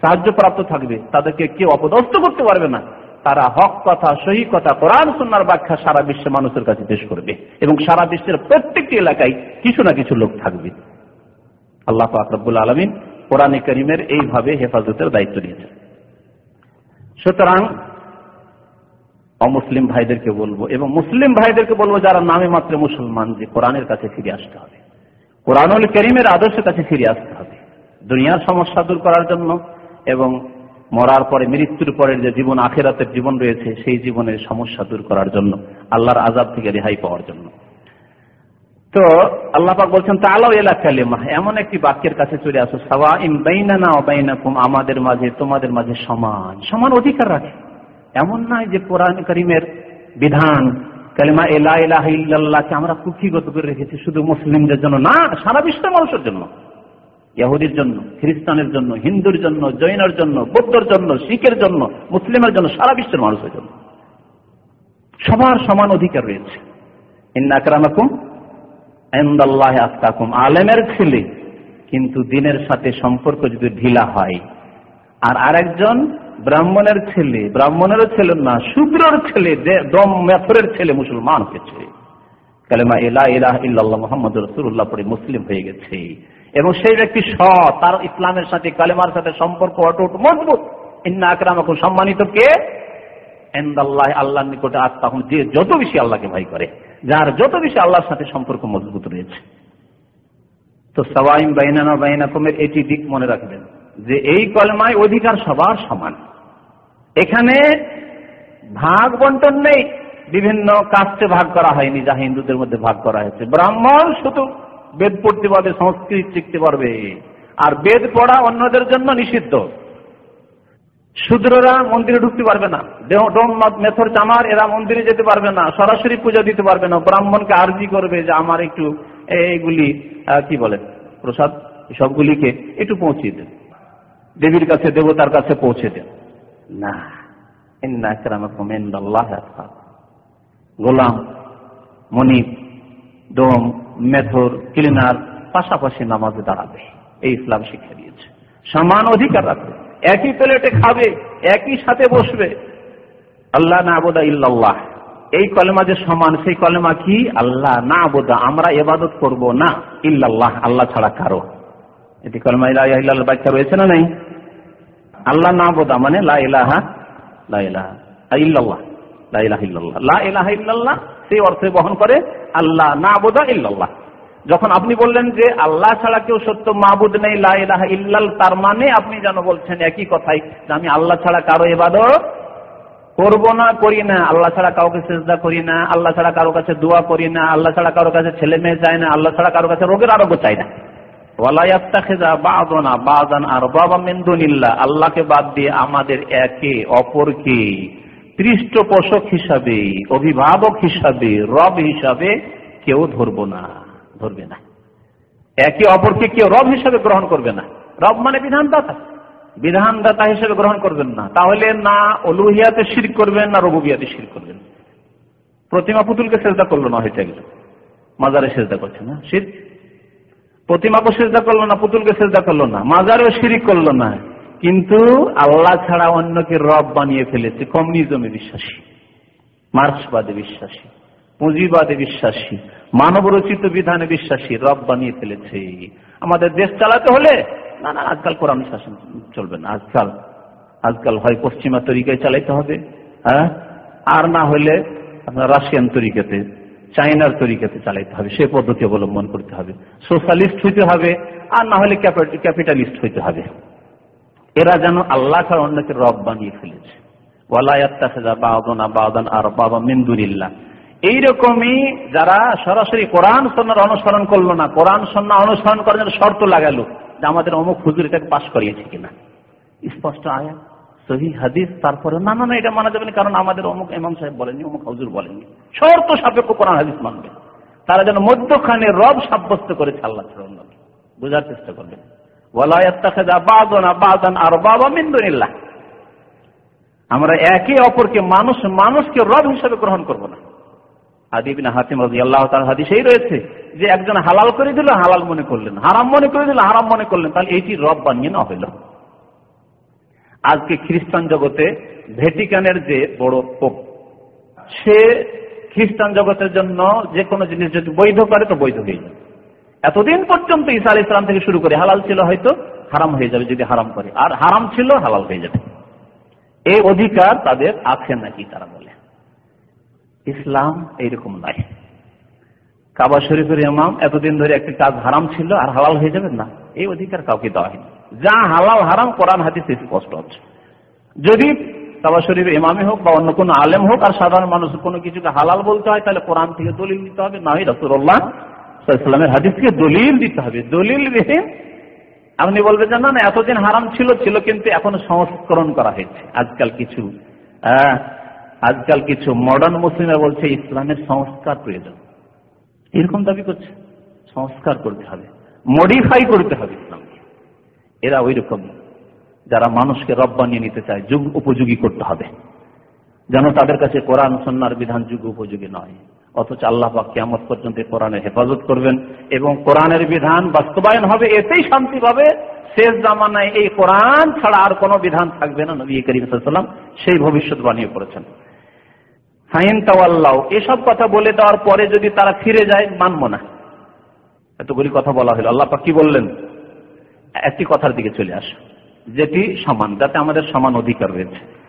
সাহায্য প্রাপ্ত থাকবে, তাদেরকে কেউ অপদস্থ করতে পারবে না। তারা হক কথা, সহি কথা, কোরআন, সুন্নার ব্যাখ্যা সারা বিশ্বের মানুষের কাছে পেশ করবে। এবং সারা বিশ্বের প্রত্যেকটি এলাকায় কিছু না কিছু লোক থাকবে। আল্লাহ আকরবুল আলমিন কোরআন করিমের এইভাবে হেফাজতের দায়িত্ব নিয়েছেন। সুতরাং অমুসলিম ভাইদেরকে বলব, এবং মুসলিম ভাইদেরকে বলব যারা নামে মাত্র মুসলমান, যে কোরআনের কাছে ফিরে আসতে হবে। কোরআনুল করিমের আদর্শের কাছে ফিরে আসতে হবে। দুনিয়ার সমস্যা দূর করার জন্য এবং মরার পরে, মৃত্যুর পরের যে জীবন, আখেরাতের জীবন রয়েছে, সেই জীবনের সমস্যা দূর করার জন্য, আল্লাহর আজাব থেকে রেহাই পাওয়ার জন্য। তো আল্লাপাক বলছেন তালাও এলা কালেমা। এমন একটি বাক্যের কাছে চলে আসো সাওয়া ইম বাইনানা অবাইনাকুম আমাদের মাঝে, তোমাদের মাঝে সমান সমান অধিকার রাখে। এমন নয় যে কোরআন করিমের বিধান, কালিমা এলা এলাহ ইল্লাহকে আমরা কুক্ষিগত করে রেখেছি শুধু মুসলিমদের জন্য না, সারা বিশ্বের মানুষের জন্য। ইহুদির জন্য, খ্রিস্টানের জন্য, হিন্দুর জন্য, জৈনের জন্য, বৌদ্ধর জন্য, শিখের জন্য, মুসলিমের জন্য, সারা বিশ্বের মানুষের জন্য। সবার সমান অধিকার রয়েছে। আলেমের ছেলে, কিন্তু দিনের সাথে সম্পর্ক যদি ঢিলা হয়, আর আরেকজন ব্রাহ্মণের ছেলে, ব্রাহ্মণেরও ছেলে না শূদ্রর ছেলে দম মেথরের ছেলে, মুসলমান হয়েছে। কালেমা ইলা ইলাহ ইল্লাল্লাহ মোহাম্মদ রসুল্লাহ পরে মুসলিম হয়ে গেছে। এবং সেই ব্যক্তি সৎ, তার ইসলামের সাথে, কালেমার সাথে সম্পর্ক অটুট, মজবুত। ইন্না আকরাম এখন সম্মানিত কে? এন্দাল্লাহ আল্লাহর নিকটে আজ তখন যে যত বেশি আল্লাহকে ভয় করে, যার যত বেশি আল্লাহর সাথে সম্পর্ক মজবুত রয়েছে। তো সবাইম বাইনানা বাইনাকুমের এটি দিক মনে রাখবেন, যে এই কলমায় অধিকার সবার সমান। এখানে ভাগ বন্টন নেই, বিভিন্ন কাস্টে ভাগ করা হয়নি যা হিন্দুদের মধ্যে ভাগ করা হয়েছে। ব্রাহ্মণ শুধু বেদ পড়তে পারবে, সংস্কৃত শিখতে পারবে। আর বেদ পড়া অন্যদের জন্য নিষিদ্ধ। শূদ্ররা মন্দিরে ঢুকতে পারবে না। দেহ, ডোম মেথর, চামার, এরা মন্দিরে যেতে পারবে না। সরাসরি পূজা দিতে পারবে না। ব্রাহ্মণকে আর্জি করবে যে আমার একটু এইগুলি কি বলে, প্রসাদ, সবগুলিকে একটু পৌঁছিয়ে দেন। দেবীর কাছে, দেবতার কাছে পৌঁছে দেন। না। গোলাম মনিপ ডোম মেথর, ক্লিনার পাশাপাশি নামাজে দাঁড়াবে। এই ইসলাম শিক্ষা দিয়েছে। সমান অধিকার রাখবে। একই প্লেটে খাবে, একই সাথে বসবে। আল্লাহ না আবুদা ইল্লাল্লাহ। এই কলেমা যে সমান, সেই কলেমা কি? আল্লাহ না আবুদা, আমরা এবাদত করব না। ইল্লাল্লাহ, আল্লাহ ছাড়া কারও। এটি কলেমা ইল্লাহ ব্যাখ্যা রয়েছে না নাই? আল্লাহ না আবুদা মানে লা ইলাহা লা ইলাহা ইল্লাল্লাহ, লা ইলাহা ইল্লাল্লাহ। লা ইল্লাল্লাহ সেই অর্থে বহন করে আল্লাহ না আবুদা ইল্লাল্লাহ। যখন আপনি বললেন যে আল্লাহ ছাড়া কেউ সত্য মাহবুদ নেই লাহ ইল্লাল, তার মানে আপনি যেন বলছেন একই কথাই যে আমি আল্লাহ ছাড়া কারও এবাদত করব না, করি না। আল্লাহ ছাড়া কাউকে চেষ্টা করি না, আল্লাহ ছাড়া কারও কাছে দোয়া করি না, আল্লাহ ছাড়া কারও কাছে ছেলে মেয়ে চাই না, আল্লাহ ছাড়া কারও কাছে রোগের আরোগ্য চাই না। আল্লাহকে বাদ দিয়ে আমাদের একে অপরকে পৃষ্ঠপোষক হিসাবে, অভিভাবক হিসাবে, রব হিসাবে কেউ ধরবো না, ধরবে না। একে অপরকে কেউ রব হিসাবে গ্রহণ করবে না। রব মানে বিধানদাতা। বিধানদাতা হিসেবে গ্রহণ করবেন না। তাহলে না অলুহিয়াতে শির করবেন, না রবুবিয়াতে শির করবেন। প্রতিমা পুতুলকে চেষ্টা করল না হয়তো একজন মাজারে চেষ্টা করছে না শির প্রতিমাকে চেষ্টা করল না, পুতুলকে চেষ্টা করল না। মাজারেও শিরিক করল না। কিন্তু আল্লাহ ছাড়া অন্যকে রব বানিয়ে ফেলেছে, কমিউনিজমে বিশ্বাসী, মার্ক্সবাদে বিশ্বাসী, পুঁজিবাদে বিশ্বাসী মানব রচিত বিধানে বিশ্বাসী, রব বানিয়ে ফেলেছে। আমাদের দেশ চালাতে হলে, না না, আজকাল কোরআন শাসন চলবে না, আজকাল আজকাল হয় পশ্চিমা তরিকায় চালাইতে হবে হ্যাঁ? আর না হলে আপনার রাশিয়ান তরিকাতে চাইনার তরিকাতে চালাইতে হবে, সে পদ্ধতি অবলম্বন করতে হবে। সোশ্যালিস্ট হইতে হবে, আর না হলে ক্যাপিটালিস্ট হইতে হবে। এরা যেন আল্লাহ ছাড়া অন্যকে রব বানিয়ে ফেলেছে। এইরকমই যারা সরাসরি অনুসরণ করল না করার শর্ত লাগালো যে আমাদের অমুক পাশ করিয়েছে কিনা। স্পষ্ট আয়া হাদিস, তারপরে এটা মানা যাবে না, কারণ আমাদের অমুক ইমাম সাহেব বলেনি অমুক হজুর বলেনি শর্ত সাপেক্ষ কোরআন হাদিস মানবে। তারা যেন মধ্যখানে রব সাব্যস্ত করেছে আল্লাহ বোঝার চেষ্টা করবেন। আমরা একে অপরকে মানুষ, মানুষকে রব হিসাবে গ্রহণ করব না। আদিবিন হাতিম রাজি আল্লাহ তার হাদিসেই রয়েছে যে একজন হালাল করে দিল, হালাল মনে করলেন। হারাম মনে করে দিল, হারাম মনে করলেন। তাহলে এইটি রব বানিয়ে না হইল। আজকে খ্রিস্টান জগতে ভেটিকানের যে বড় পোপ, সে খ্রিস্টান জগতের জন্য যে কোনো জিনিস যদি বৈধ করে, তো বৈধ হয়ে যাবে এতদিন পর্যন্ত ঈসা আল ইসলাম থেকে শুরু করে হালাল ছিল হয়তো, হারাম হয়ে যাবে যদি হারাম করে। আর হারাম ছিল, হালাল হয়ে যাবে। এই অধিকার তাদের আছে নাকি তারা বলে। ইসলাম এইরকম নাই। কাবা শরীফের ইমাম এতদিন ধরে একটি কাজ হারাম ছিল, আর হালাল হয়ে যাবে? না। এই অধিকার কাউকে দেওয়া হয়নি। যা হালাল, হারাম, কোরআন, হাদিস স্পষ্ট হচ্ছে। যদি কাবা শরীফের ইমামে হোক বা অন্য কোনো আলেম হোক, আর সাধারণ মানুষ কোনো কিছুকে হালাল বলতে হয়, তাহলে কোরআন থেকে দলিল দিতে হবে। না হয় রসুল্লাহ ইসলামের হাদিসকে দলিল দিতে হবে। দলিল দিয়ে আপনি বলবেন যে, না না, এতদিন হারাম ছিল ছিল কিন্তু এখন সংস্করণ করা হয়েছে। আজকাল কিছু আজকাল কিছু মডার্ন মুসলিমরা বলছে, ইসলামের সংস্কার প্রয়োজন। এরকম দাবি করছে। সংস্কার করতে হবে। মডিফাই করতে হবে ইসলামকে। এরা ওই রকম যারা মানুষকে রব বানিয়ে নিতে চায়, যুগ উপযোগী করতে হবে। যেন তাদের কাছে কোরআন সন্ন্যার বিধান যুগ উপযোগী নয়। অথচ আল্লাহ পাক কেমন পর্যন্ত কোরআনের হেফাজত করবেন এবং কোরআনের বিধান বাস্তবায়ন হবে, এতেই শান্তি পাবে। শেষ জামানায় এই কোরআন ছাড়া আর কোনো বিধান থাকবে না, নবী করিম সাল্লাম সেই ভবিষ্যৎ বানিয়ে পড়েছেন তাওয়াল্লাহ এসব কথা বলে দেওয়ার পরে যদি তারা ফিরে যায়, মানব না। এতগুলি কথা বলা হলো। আল্লাহ পাক কি বললেন? একটি কথার দিকে চলে আস, যেটি সমান, যাতে আমাদের সমান অধিকার রয়েছে।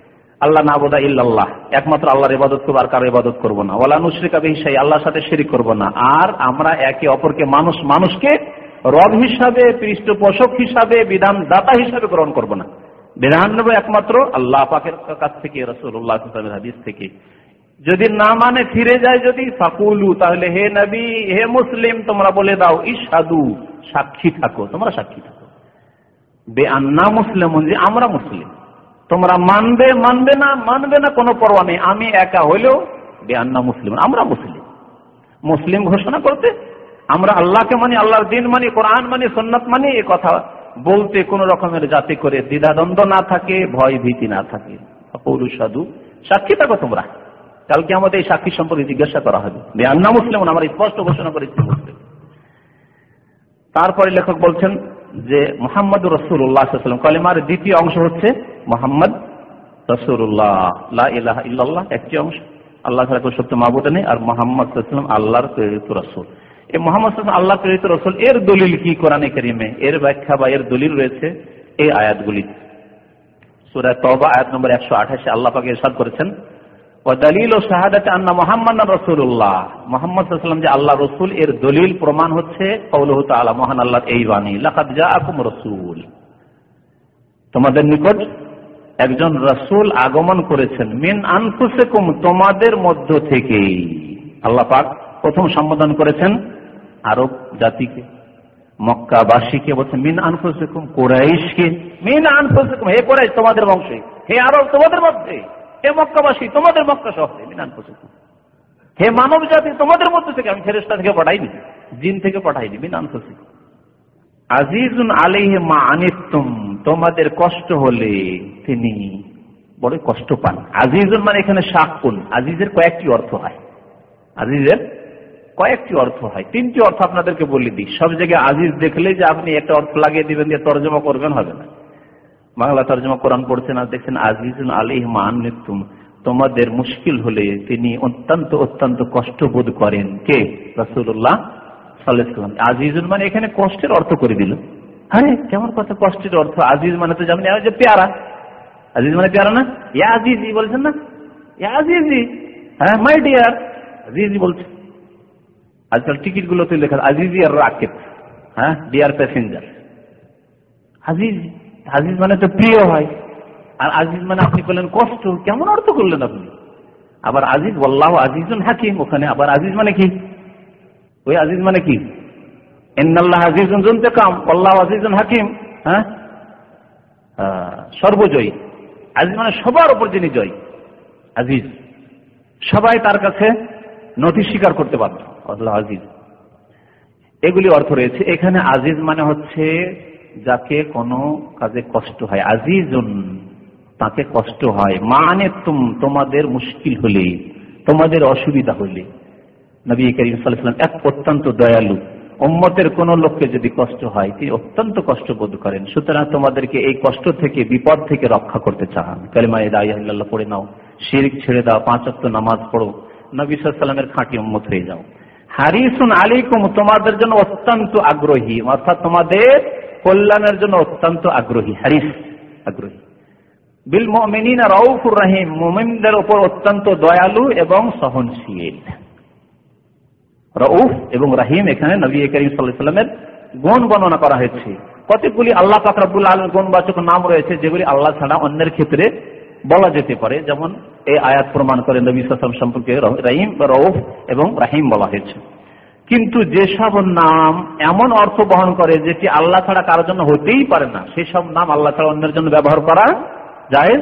আল্লাহ না বোধা ইল্লাল্লাহ। একমাত্র আল্লাহর ইবাদত করব, আর কারও ইবাদত করব না। ওলা নুসরিকা বিহিসাই আল্লাহর সাথে শিরিক করব না। আর আমরা একে অপরকে মানুষ, মানুষকে রব হিসাবে, পৃষ্ঠপোষক হিসাবে বিধান দাতা হিসাবে গ্রহণ করব না। বিধান নেব একমাত্র আল্লাহ পাকের কাছ থেকে রসুল্লাহ হাদিস থেকে। যদি না মানে ফিরে যায়, যদি ফাকুলু, তাহলে হে নবী, হে মুসলিম, তোমরা বলে দাও ইসাদু সাক্ষী থাকো, তোমরা সাক্ষী থাকো। বে আন্না মুসলিম যে আমরা মুসলিম। তোমরা মানবে মানবে না মানবে না, কোনো পরোয়া নেই। আমি একা হইলেও বে আন্না মুসলিম। আমরা মুসলিম। মুসলিম ঘোষণা করতে, আমরা আল্লাহকে মানি, আল্লাহর দিন মানি, কোরআন মানি সন্ন্যত মানি এ কথা বলতে কোন রকমের জাতি করে দ্বিধাদ্বন্দ্ব না থাকে, ভয় ভীতি না থাকে। পৌরুষ সাধু সাক্ষী থাকো তোমরা। কালকে আমাদের এই সাক্ষী সম্পর্কে জিজ্ঞাসা করা হবে বেআন্না মুসলিম, আমরা স্পষ্ট ঘোষণা করেছি তারপরে লেখক বলছেন যে মোহাম্মদ রসুল্লাহাম কলিমার দ্বিতীয় অংশ হচ্ছে মোহাম্মদ রসুল্লাহ ইল্লাহ একটি অংশ। আল্লাহ ছাড়া সত্য মাহবুদ নেই। আর মোহাম্মদ আল্লাহর প্রেরিত রসুল। এই মোহাম্মদ আল্লাহ প্রেরিত রসুল, এর দলিল কি কোরআনে করিমে? এর ব্যাখ্যা বা এর দলিল রয়েছে এই আয়াতগুলি। সুরায় তবা আয়াত নম্বর একশো আঠাশে আল্লাহ পাকে ইরশাদ করেছেন দলিল ও শাহাদাতে আন্না মোহাম্মদ রসুল্লাহ মোহাম্মদ যে আল্লাহ রসুল, এর দলিল প্রমাণ হচ্ছে কৌলহ তালা মহান আল্লাহ এই বাণী লাকাত আকুম রসুল। তোমাদের নিকট একজন রসুল আগমন করেছেন, মিন আনফুসেকুম, তোমাদের মধ্য থেকেই। আল্লাহ পাক প্রথম সম্বোধন করেছেন আরব জাতিকে, মক্কাবাসীকে বলছেন, মিন আনফুসেকুম, কোরাইশকে। মিন আনফুসেকুম, হে কোরাইশ, তোমাদের বংশে। হে আরব, তোমাদের মধ্যে। হে মক্কাবাসী, তোমাদের মক্কা শহরে মিন আনফুসেকুম হে মানব জাতি, তোমাদের মধ্যে থেকে আমি ফেরেস্তা থেকে পাঠাইনি। জিন থেকে পাঠাইনি মিন আনফুসেকুম আজিজুন আলিহে মা আনিতুম তোমাদের কষ্ট হলে তিনি বড় কষ্ট পান। আজিজুন মানে এখানে শাকুন আজিজের কয়েকটি অর্থ হয়। আজিজের কয়েকটি অর্থ হয়। তিনটি অর্থ আপনাদেরকে বলে দিই। সব জায়গায় আজিজ দেখলে যে আপনি একটা অর্থ লাগিয়ে দিবেন দিয়ে তর্জমা করবেন, হবে না। বাংলা তর্জমা কোরআন পড়ছেন আর দেখছেন আজিজুল আলিহ মান তোমাদের মুশকিল হলে তিনি অত্যন্ত অত্যন্ত কষ্ট বোধ করেন। কে? রসুল্লাহ সাল্লাম আজিজুন মানে এখানে কষ্টের অর্থ করে দিল। হ্যাঁ কেমন কথা কষ্টের অর্থ? আজিজ মানে তো যেমন যে পেয়ারা। আজিজ মানে পেয়ারা না? ইয়া আজিজি বলছেন না? ইয়া আজিজি। হ্যাঁ মাই ডিয়ার। আজিজি বলছে। আজকাল টিকিট গুলোতে লেখা, আজিজি আর রাকেট। হ্যাঁ ডিয়ার প্যাসেঞ্জার। আজিজ। আজিজ মানে তো প্রিয় হয় আর আজিজ মানে আপনি করলেন কষ্ট। কেমন অর্থ করলেন আপনি? আবার আজিজ বল্লাহ আজিজুন হাকিম। ওখানে আবার আজিজ মানে কি? ওই আজিজ মানে কি? এন্নাল্লাহ আজিজুন জুনতে কাম বল্লাহ আজিজুন হাকিম। হ্যাঁ? সর্বজয়ী। আজিজ মানে সবার উপর যিনি জয়, আজিজ। সবাই তার কাছে নথি স্বীকার করতে পারত আজিজ। এগুলি অর্থ রয়েছে। এখানে আজিজ মানে হচ্ছে যাকে কোনো কাজে কষ্ট হয়। আজিজুন, তাকে কষ্ট হয়। মানে তোমাদের মুশকিল হলে, তোমাদের অসুবিধা হলে। নবী করিম সাল্লাম এক অত্যন্ত দয়ালু। উম্মতের কোন লোককে যদি কষ্ট হয়, তিনি অত্যন্ত কষ্ট বোধ করেন। সুতরাং তোমাদেরকে এই কষ্ট থেকে, বিপদ থেকে রক্ষা করতে চান। কালিমা ইদাহ পড়ে নাও। শিরিক ছেড়ে দাও। পাঁচ অক্ট নামাজ পড়ো। নবী সাল্লামের খাঁটি উম্মত হয়ে যাও। হারিসুন আলিকুম তোমাদের জন্য অত্যন্ত আগ্রহী। অর্থাৎ তোমাদের কল্যাণের জন্য অত্যন্ত আগ্রহী হারিস আগ্রহী। বিল মমিনা রউফুর রাহিম, মোমিনদের ওপর অত্যন্ত দয়ালু এবং সহনশীল। রউফ এবং রাহিম এখানে নবী করিম সাল্লামের গুণ বর্ণনা করা হয়েছে। কতগুলি আল্লাহ পাকরাবুল আল গুণবাচক নাম রয়েছে, যেগুলি আল্লাহ ছাড়া অন্যের ক্ষেত্রে বলা যেতে পারে। যেমন এই আয়াত প্রমাণ করে নবী সালাম সম্পর্কে রাহিম, রউফ এবং রাহিম বলা হয়েছে। কিন্তু যেসব নাম এমন অর্থ বহন করে যেটি আল্লাহ ছাড়া কারোর জন্য হতেই পারে না, সেসব নাম আল্লাহ ছাড়া অন্যের জন্য ব্যবহার করা যায়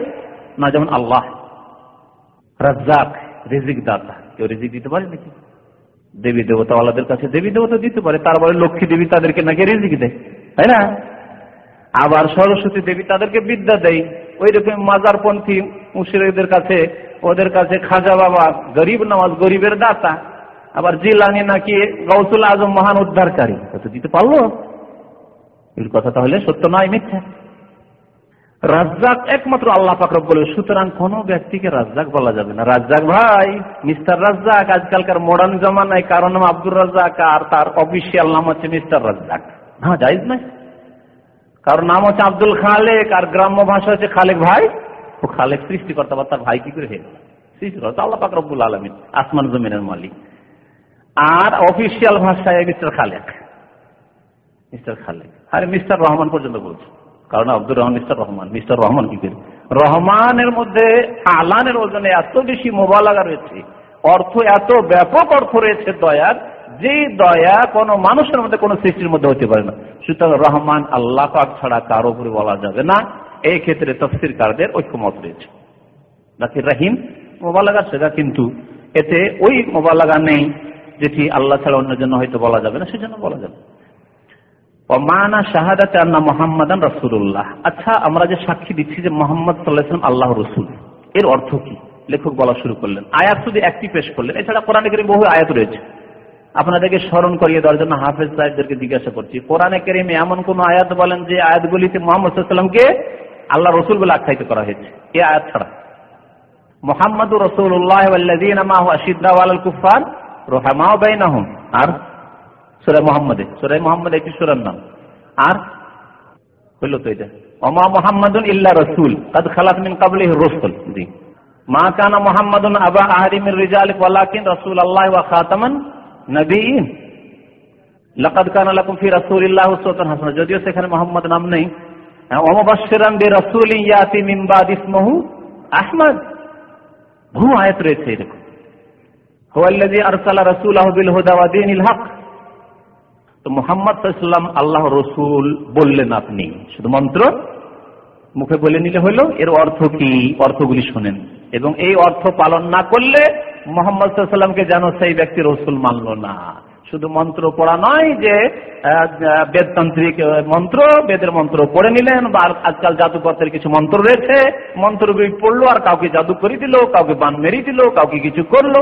না? যেমন আল্লাহ, রাজ্জাক রিজিক দাতা কেউ রিজিক দিতে পারে নাকি? দেবী দেবতাওয়ালাদের কাছে দেবী দেবতা দিতে পারে, তারপরে লক্ষ্মী দেবী তাদেরকে নাকি রিজিক দেয়, তাই না? আবার সরস্বতী দেবী তাদেরকে বিদ্যা দেয় ওই রকম মাজারপন্থী মুশিরদের কাছে, ওদের কাছে খাজা বাবা, গরিব নামাজ, গরিবের দাতা আবার জিলানি নাকি গৌসুল আজম মহান উদ্ধারকারী। দিতে পারল। এর কথা তাহলে সত্য নয়, মিথ্যা। রাজ্জাক একমাত্র আল্লাহ পাকরব বলে সুতরাং কোন ব্যক্তিকে রাজ্জাক বলা যাবে না। রাজ্জাক ভাই, মিস্টার রাজ্জাক, আজকালকার মডার্ন জমানায় কারণ নাম আব্দুর রাজ্জাক আর তার অফিসিয়াল নাম হচ্ছে মিস্টার রাজ্জাক। হ্যাঁ যাইজ নাই কারোর নাম হচ্ছে আব্দুল খালেক আর গ্রাম্য ভাষা হচ্ছে খালেক ভাই। ও খালেক সৃষ্টিকর্তা বা তার ভাই কি করে হয়ে সৃষ্টিকর্তা আল্লাহ পাক রব্বুল আলমিন, আসমান জমিনের মালিক। আর অফিসিয়াল ভাষায় মিস্টার খালেক। মিস্টার খালেক। আরে মিস্টার রহমান পর্যন্ত বলছে। কারণ আব্দুর রহমান, মিস্টার রহমান। মিস্টার রহমান কি করে? রহমানের মধ্যে আলানের ওজনে এত বেশি মোবালাগা রয়েছে, অর্থ এত ব্যাপক অর্থ রয়েছে দয়ার, যে দয়া কোন মানুষের মধ্যে, কোন সৃষ্টির মধ্যে হতে পারে না। সুতরাং রহমান আল্লাহ পাক ছাড়া কারও উপরে বলা যাবে না। এই ক্ষেত্রে তফসির কারদের ঐক্যমত রয়েছে। নাকি রাহিম? মোবালাগা সেটা কিন্তু এতে ওই মোবালাগা নেই যেটি আল্লাহ ছাড়া অন্য জন্য হয়তো বলা যাবে না, সেজন্য বলা যাবে। মানা শাহাদাতে আন্না মোহাম্মদান রসুল্লাহ আচ্ছা আমরা যে সাক্ষী দিচ্ছি যে মোহাম্মদ সাল্লাহাম আল্লাহ রসুল। এর অর্থ কি? লেখক বলা শুরু করলেন। আয়াত শুধু একটি পেশ করলেন। এছাড়া কোরআনে কেরিম বহু আয়াত রয়েছে। আপনাদেরকে স্মরণ করিয়ে দেওয়ার জন্য হাফেজ সাহেবদেরকে জিজ্ঞাসা করছি। কোরআনে কেরিমে এমন কোন আয়াত বলেন যে আয়াতগুলিতে মোহাম্মদ সাল্লামকে আল্লাহ রসুল বলে আখ্যায়িত করা হয়েছে? এ আয়াত ছাড়া। মোহাম্মদ রসুল্লাহ আল্লাহ কুফার যদিও সেখানে মোহাম্মদ নাম নেই। ইয়াতি মিন বাদ ইসমুহু আহমদ। বহু আয়াত রয়েছে এরকম। আল্লাহ রসুল বললেন আপনি। শুধু মন্ত্র? মুখে বলে নিলে হলো এর অর্থ কি? অর্থগুলি শোনেন। এবং এই অর্থ পালন না করলে মোহাম্মদ সাল্লামকে যেন সেই ব্যক্তি রসুল মানল না। শুধু মন্ত্র পড়া নয় যে বেদতান্ত্রিক মন্ত্র, বেদের মন্ত্র পড়ে নিলেন বা আজকাল জাদুকর্তের কিছু মন্ত্র রয়েছে। মন্ত্রগুলি পড়ল আর কাউকে জাদু করে দিল, কাউকে বান মেরিয়ে দিল, কাউকে কিছু করল।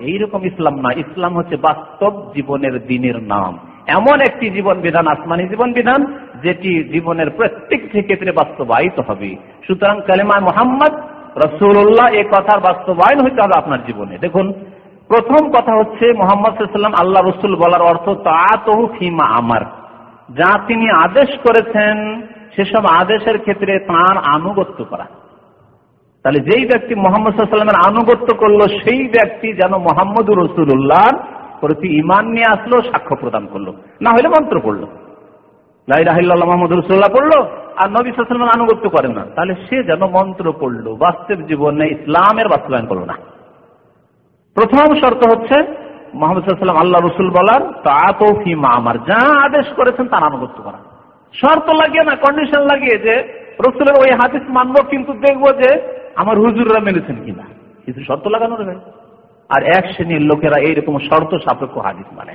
এইরকম ইসলাম না। ইসলাম হচ্ছে বাস্তব জীবনের দিনের নাম। এমন একটি জীবন বিধান, আসমানি জীবন বিধান, যেটি জীবনের প্রত্যেক ক্ষেত্রে বাস্তবায়িত হবে। সুতরাং কালেমা মোহাম্মদ রসুল্লাহ এ কথার বাস্তবায়ন হইতে হবে আপনার জীবনে। দেখুন, প্রথম কথা হচ্ছে মোহাম্মদ আল্লাহ রসুল বলার অর্থ তহু ফিমা আমার। যা তিনি আদেশ করেছেন, সেসব আদেশের ক্ষেত্রে তাঁর আনুগত্য করা। তাহলে যেই ব্যক্তি মোহাম্মদ সাল্লামের আনুগত্য করল, সেই ব্যক্তি যেন মোহাম্মদ রসুল্লাহ প্রতি ইমান নিয়ে আসলো, সাক্ষ্য প্রদান করল। না হলে মন্ত্র পড়ল। লাইরাহিল্লাহ মোহাম্মদ রসুল্লাহ পড়ল, আর নবী সাল্লাম আনুগত্য করেন না। তাহলে সে যেন মন্ত্র পড়ল, বাস্তব জীবনে ইসলামের বাস্তবায়ন করল না। প্রথম শর্ত হচ্ছে, মোহাম্মদ সাল্লাম আল্লাহ রসুল বলার তা তো ফিমা আমার, যা আদেশ করেছেন তার আনুগত্য করা। শর্ত লাগিয়ে না কন্ডিশন লাগিয়ে যে, রসুলের ওই হাদিস মানব, কিন্তু দেখব যে আমার হুজুররা মেনেছেন কিনা? কিছু শর্ত লাগানো রয়েছে আর এক শ্রেণির লোকেরা এইরকম শর্ত সাপেক্ষ হাদিস মানে।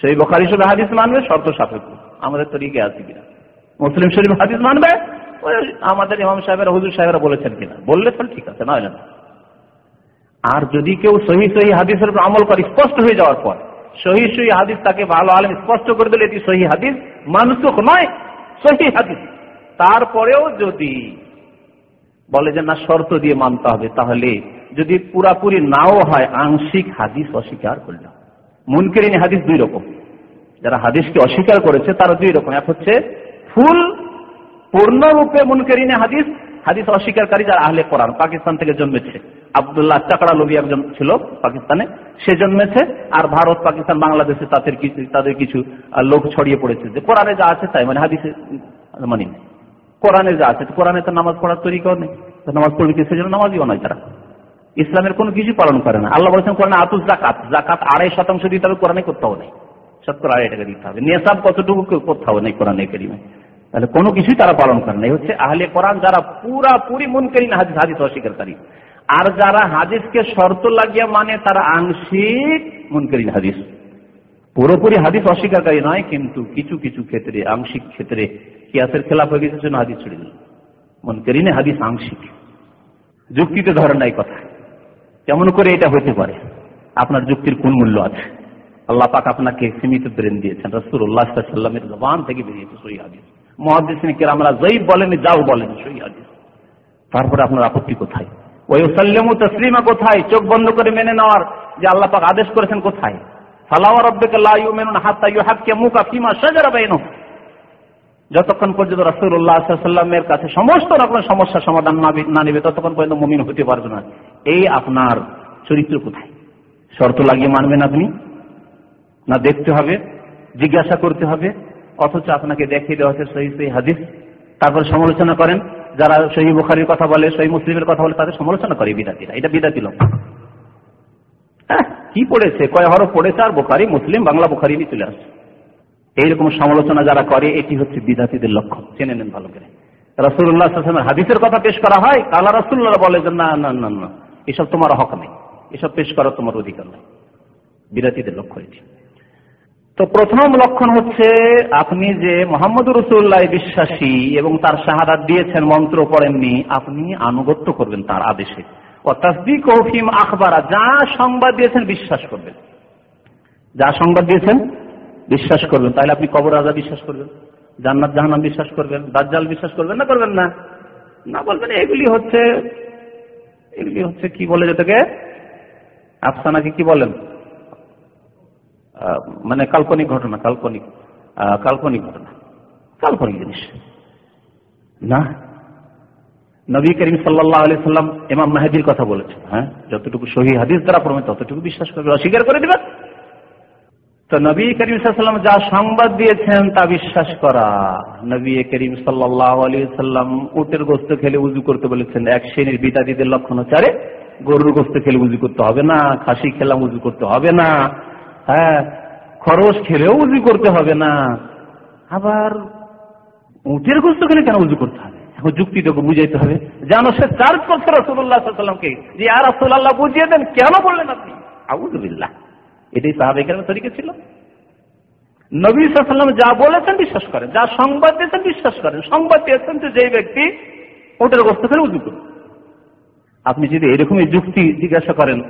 সেই বখার হিসেবে হাদিস মানবে, শর্ত সাপেক্ষ। আমাদের তো রিগে আছে কিনা? মুসলিম শরীফ হাদিস মানবে? আমাদের ইমাম সাহেবের, হুজুর সাহেবরা বলেছেন কিনা? বললে তাহলে ঠিক আছে, নয় না? আর যদি কেউ সহি সহি হাদিসের উপর আমল করে স্পষ্ট হয়ে যাওয়ার পর, সহি সহি হাদিস তাকে ভালো আলম স্পষ্ট করে দিলে, এটি সহি হাদিস মানুষক নয়, সহি হাদিস। তারপরেও যদি বলে যে, না, শর্ত দিয়ে মানতে হবে। তাহলে যদি পুরাপুরি নাও হয়, আংশিক হাদিস অস্বীকার করল মুনকেরিনী হাদিস দুই রকম। যারা হাদিসকে অস্বীকার করেছে, তারা দুই রকম। এক হচ্ছে, ফুল পূর্ণরূপে মুনকেরিনে হাদিস হাদিস অস্বীকারী যারা আহলে কোরআন, পাকিস্তান থেকে জন্মেছে। আবদুল্লাহ চাকড়া লবি একজন ছিল পাকিস্তানে, সে জন্মেছে, আর ভারত, পাকিস্তান, বাংলাদেশে তাদের কিছু তাদের কিছু লোক ছড়িয়ে পড়েছে। যে কোরআনে যা আছে তাই মানে হাদিসে, মানি কোরআনে যা আছে কোরআনে তো নামাজ পড়ার তরিকাও নেই। নামাজ পড়বে সেজন্য নামাজিও নয় তারা। ইসলামের কোনো কিছু পালন করে না। আল্লাহ বলেছেন, কোরআনে আতুস জাকাত জাকাত আড়াই শতাংশ দিতে হবে, কোরআনে করতে হবে শতকরা আড়াই টাকা দিতে হবে। নেশাব কতটুকু করতে হবে না কোরআনে কেরিমে। তাহলে কোনো কিছুই তারা পালন করে না। হচ্ছে আহলে কোরআন যারা পুরা পুরি মন করি না হাদিস হাদিস অস্বীকারী। আর যারা হাদিসকে শর্ত লাগিয়ে মানে তারা আংশিক মন করি হাদিস। পুরোপুরি হাদিস অস্বীকারী নয়, কিন্তু কিছু কিছু ক্ষেত্রে, আংশিক ক্ষেত্রে কিয়াসের খেলাফ হয়ে গেছে জন্য হাদিস ছড়িয়ে দিল। মন করি না হাদিস আংশিক। যুক্তিতে ধরেন নাই কথা। কেমন করে এটা হতে পারে? আপনার যুক্তির কোন মূল্য আছে? আল্লাহ পাক আপনাকে সীমিত ব্রেন দিয়েছেন। রসুল্লাহ সাল্লামের জবান থেকে বেরিয়েছে সই হাদিস। মহাদিসিন কেরামরা জয়ীব বলেনি, যাও বলেনি সই হাদিস। তারপরে আপনার আপত্তি কোথায়? ওই সাল্লামু তসলিমা কোথায়? চোখ বন্ধ করে মেনে নেওয়ার যে আল্লাহ পাক আদেশ করেছেন কোথায়? ফালাওয়ার রব্বিকা লা ইউমিনুন হাত্তা ইউহাক্কিমুকা ফিমা শাজারা বাইনহুম যতক্ষণ পর্যন্ত রাসূলুল্লাহ সাল্লামের কাছে সমস্ত রকম সমস্যার সমাধান না নেবে ততক্ষণ পর্যন্ত মুমিন হতে পারবে না। এই আপনার চরিত্র কোথায়? শর্ত লাগিয়ে মানবেন আপনি? না দেখতে হবে জিজ্ঞাসা করতে হবে অথচ আপনাকে দেখিয়ে দেওয়া হচ্ছে সহি সহি হাদিস। তারপরে সমালোচনা করেন যারা সহি বুখারির কথা বলে সহি মুসলিমের কথা বলে তাদের সমালোচনা করে বিদাতিরা। এটা বিদাতি লোক। হ্যাঁ, কি পড়েছে? কয় হরফ পড়েছে? আর বোখারি মুসলিম বাংলা বোখারি চলে আসছে। এইরকম সমালোচনা যারা করে, এটি হচ্ছে বিদাতিদের লক্ষ্য। চেনে নেন ভালো করে। রসুল্লাহ হাদিসের কথা পেশ করা হয় কালা রসুল্লাহ বলে যে, না না না না, এসব তোমার হক নেই। এসব পেশ করার তোমার অধিকার নেই। বিরাতিদের লক্ষ্য এটি। তো প্রথম লক্ষণ হচ্ছে, আপনি যে মোহাম্মদ রসুল্লাহ বিশ্বাসী এবং তার শাহাদাত দিয়েছেন, মন্ত্র পড়েননি, আপনি আনুগত্য করবেন তার আদেশে। ওফিম আখবারা, যা সংবাদ দিয়েছেন, বিশ্বাস করবেন। যা সংবাদ দিয়েছেন বিশ্বাস করবেন। তাহলে আপনি কবর রাজা বিশ্বাস করবেন? জান্নাত জাহান্নাম বিশ্বাস করবেন? দাজ্জাল বিশ্বাস করবেন না করবেন না? না বলবেন, এগুলি হচ্ছে এগুলি হচ্ছে কি বলে যেটাকে? আফসানাকে কি বলেন? মানে কাল্পনিক ঘটনা, কাল্পনিক কাল্পনিক ঘটনা। কাল্পনিক জিনিস। না? নবী করিম সাল্লাহ আলি সাল্লাম এমাম মাহাদির কথা বলেছেন হ্যাঁ? যতটুকু সহি হাদিস দ্বারা প্রমাণ ততটুকু বিশ্বাস করবে অস্বীকার করে দিবেন। তো নবী করিম সাল্লাম যা সংবাদ দিয়েছেন তা বিশ্বাস করা। নবী করিম সাল্লাহ সাল্লাম উটের গোস্ত খেলে উজু করতে বলেছেন, এক শ্রেণির বিদাদীদের লক্ষণ হচ্ছে গরুর গোস্ত খেলে উজু করতে হবে না, খাসি খেলাম উজু করতে হবে না হ্যাঁ খরচ খেলেও উজু করতে হবে না। আবার উটের গোস্ত খেলে কেন উজু করতে হবে? যুক্তিটাকে বুঝাইতে হবে। জানো সে চার্জ করছে রসুল্লাহামকে যে আর রসুল্লাহ বুঝিয়ে দেন, কেন বললেন আপনি? আবুজুবিল্লাহ এটাই সাহাবেকের তরিকে ছিল। নবী সাল্লাম যা বলেছেন বিশ্বাস করেন, যা সংবাদ দিয়েছেন বিশ্বাস করেন। সংবাদ দিয়েছেন যে যেই ব্যক্তি ওটার অবস্থা খেলে উজু করুন আপনি যদি এরকমই যুক্তি জিজ্ঞাসা করেন,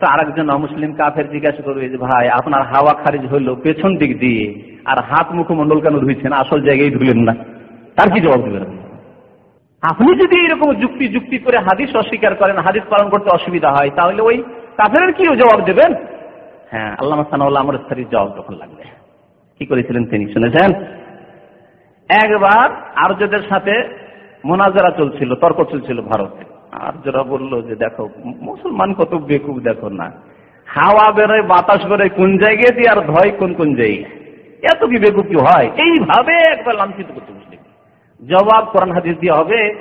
তো আরেকজন অমুসলিম কাফের জিজ্ঞাসা করবে যে, ভাই, আপনার হাওয়া খারিজ হইল পেছন দিক দিয়ে, আর হাত মুখমন্ডল কেন ধুইছেন? আসল জায়গায় ধুলেন না। তার কি জবাব দেবেন আপনি? যদি এরকম যুক্তি যুক্তি করে হাদিস অস্বীকার করেন, হাদিস পালন করতে অসুবিধা হয়, তাহলে ওই কাফের কি জবাব দেবেন? হ্যাঁ আল্লাহ সানাউল্লাহ আমার স্ত্রীর জবাব তখন লাগবে। কি করেছিলেন তিনি, শুনেছেন? একবার আর্যদের সাথে মোনাজারা চলছিল, তর্ক চলছিল ভারতে। আর যারা বলল যে, দেখো, মুসলমান কত বেকুব, দেখো না। হাওয়া বেরোয়, বাতাস বেরোয়, কোন জায়গায় দিয়ে আর ধয় কোন কোন জায়গায়? এত কি বেকুব কি হয়? এইভাবে একবার লাঞ্ছিত করতে মুসলিম জবাব কোরআন হাদিস দিয়ে হবে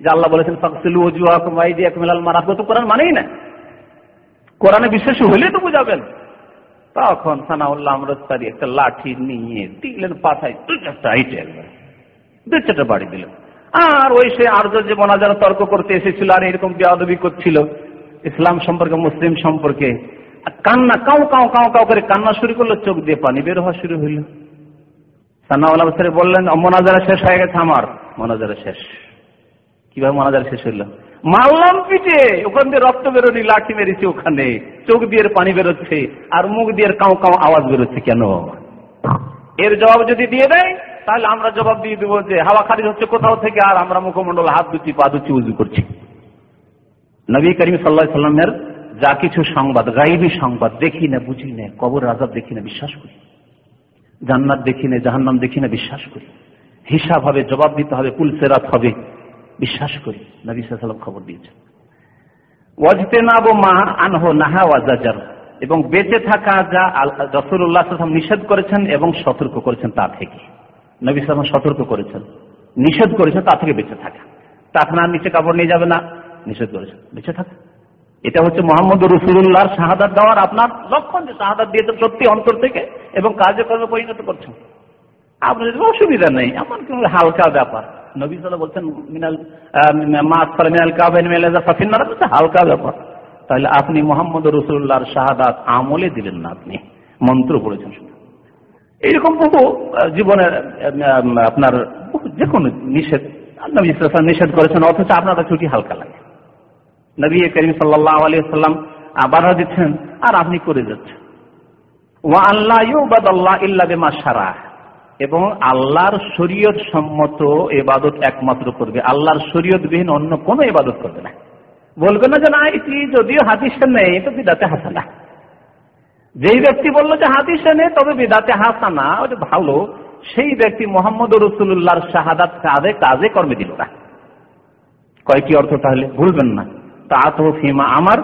যে, আল্লাহ বলেছেন ফকসিলু ওজুয়াকুম আইদিয়াকুম ইলাল মারাফিক তো কোরআন মানেই না। কোরআনে বিশ্বাসী হলে তো বুঝাবেন। তখন সানাউল্লাহ আমরস্তারি একটা লাঠি নিয়ে দিলেন পাথায় দুই চারটা হাইটে একবার। দুই চারটা বাড়ি দিলেন। আর ওই সে আর্য যে মোনাজারা তর্ক করতে এসেছিল আর এরকম বেয়াদবি করছিল। ইসলাম সম্পর্কে, মুসলিম সম্পর্কে। কান্না, কাউ কাউ কাউ কাউ করে কান্না শুরু করল, চোখ দিয়ে পানি বের হওয়া শুরু হইল। সান্নাউল্লাহ বললেন মোনাজারা শেষ হয়ে গেছে আমার। মোনাজারা শেষ। কীভাবে মোনাজারা শেষ হইল? মারলাম পিঠে। ওখান দিয়ে রক্ত বেরোনি, লাঠি মেরেছি ওখানে। চোখ দিয়ে পানি বেরোচ্ছে, আর মুখ দিয়ে কাউ কাউ আওয়াজ বেরোচ্ছে কেন? এর জবাব যদি দিয়ে দেয়, তাহলে আমরা জবাব দিয়ে দেবো যে, হাওয়া খারিজ হচ্ছে কোথাও থেকে, আর আমরা মুখমন্ডল হাত দুচি পা দুচি উজু করছি। নবী করিম সাল্লা সাল্লামের যা কিছু সংবাদ, গাইবী সংবাদ, দেখি না, বুঝি না, কবর রাজাব দেখি না, বিশ্বাস করি। জান্নাত দেখি না, জাহান্নাম দেখি না, বিশ্বাস করি। হিসাব হবে, জবাব দিতে হবে পুলসেরাত হবে। বিশ্বাস করি, নবী সাল্লাম খবর দিয়েছেন। ওয়াজতেনাব মা নাহা ওয়াজাজার এবং বেঁচে থাকা যা রসুল্লাহ নিষেধ করেছেন এবং সতর্ক করেছেন তা থেকে। নবী সালাম সতর্ক করেছেন। নিষেধ করেছেন তা থেকে বেঁচে থাকা। টাকনার নিচে কাপড় নিয়ে যাবে না। নিষেধ করেছেন, বেঁচে থাকা। এটা হচ্ছে মোহাম্মদ রসুল্লাহর শাহাদাত দেওয়ার আপনার লক্ষণ যে শাহাদাত দিয়েছেন সত্যি অন্তর থেকে এবং কাজে কর্মে পরিণত করছেন। আপনার অসুবিধা নেই আমার কোন হালকা ব্যাপার। নবী সাল্লাহ বলছেন, মিনাল মাছ ফলে মিনাল কাবেন হালকা ব্যাপার। তাহলে আপনি মোহাম্মদ রসুল্লাহর শাহাদাত আমলে দিলেন না আপনি, মন্ত্র পড়েছেন এইরকম বহু জীবনের আপনার যে কোনো নিষেধ নিষেধ করেছেন, অথচ আপনারা ছুটি হালকা লাগে। নবী করিম সাল্লাহ আলী সাল্লাম আবার দিচ্ছেন, আর আপনি করে যাচ্ছেন। ওয়া আল্লাহ আল্লাহ ইল্লা বেমা সারা এবং আল্লাহর শরীয়ত সম্মত এবাদত একমাত্র করবে। আল্লাহর শরীয়ত বিহীন অন্য কোনো এবাদত করবে না। বলবে না যে, না, এটি যদিও হাদিসে নেই তো বিদাতে হাসানা। যেই ব্যক্তি বলল যে, হাদিসে নেই, তবে বিদাতে হাসানা। ওটা ভালো। সেই ব্যক্তি মোহাম্মদ রসুল্লাহর শাহাদাত কাজে কাজে কর্মে দিল না। কয়টি অর্থ তাহলে? ভুলবেন না। তা তো ফিমা আমার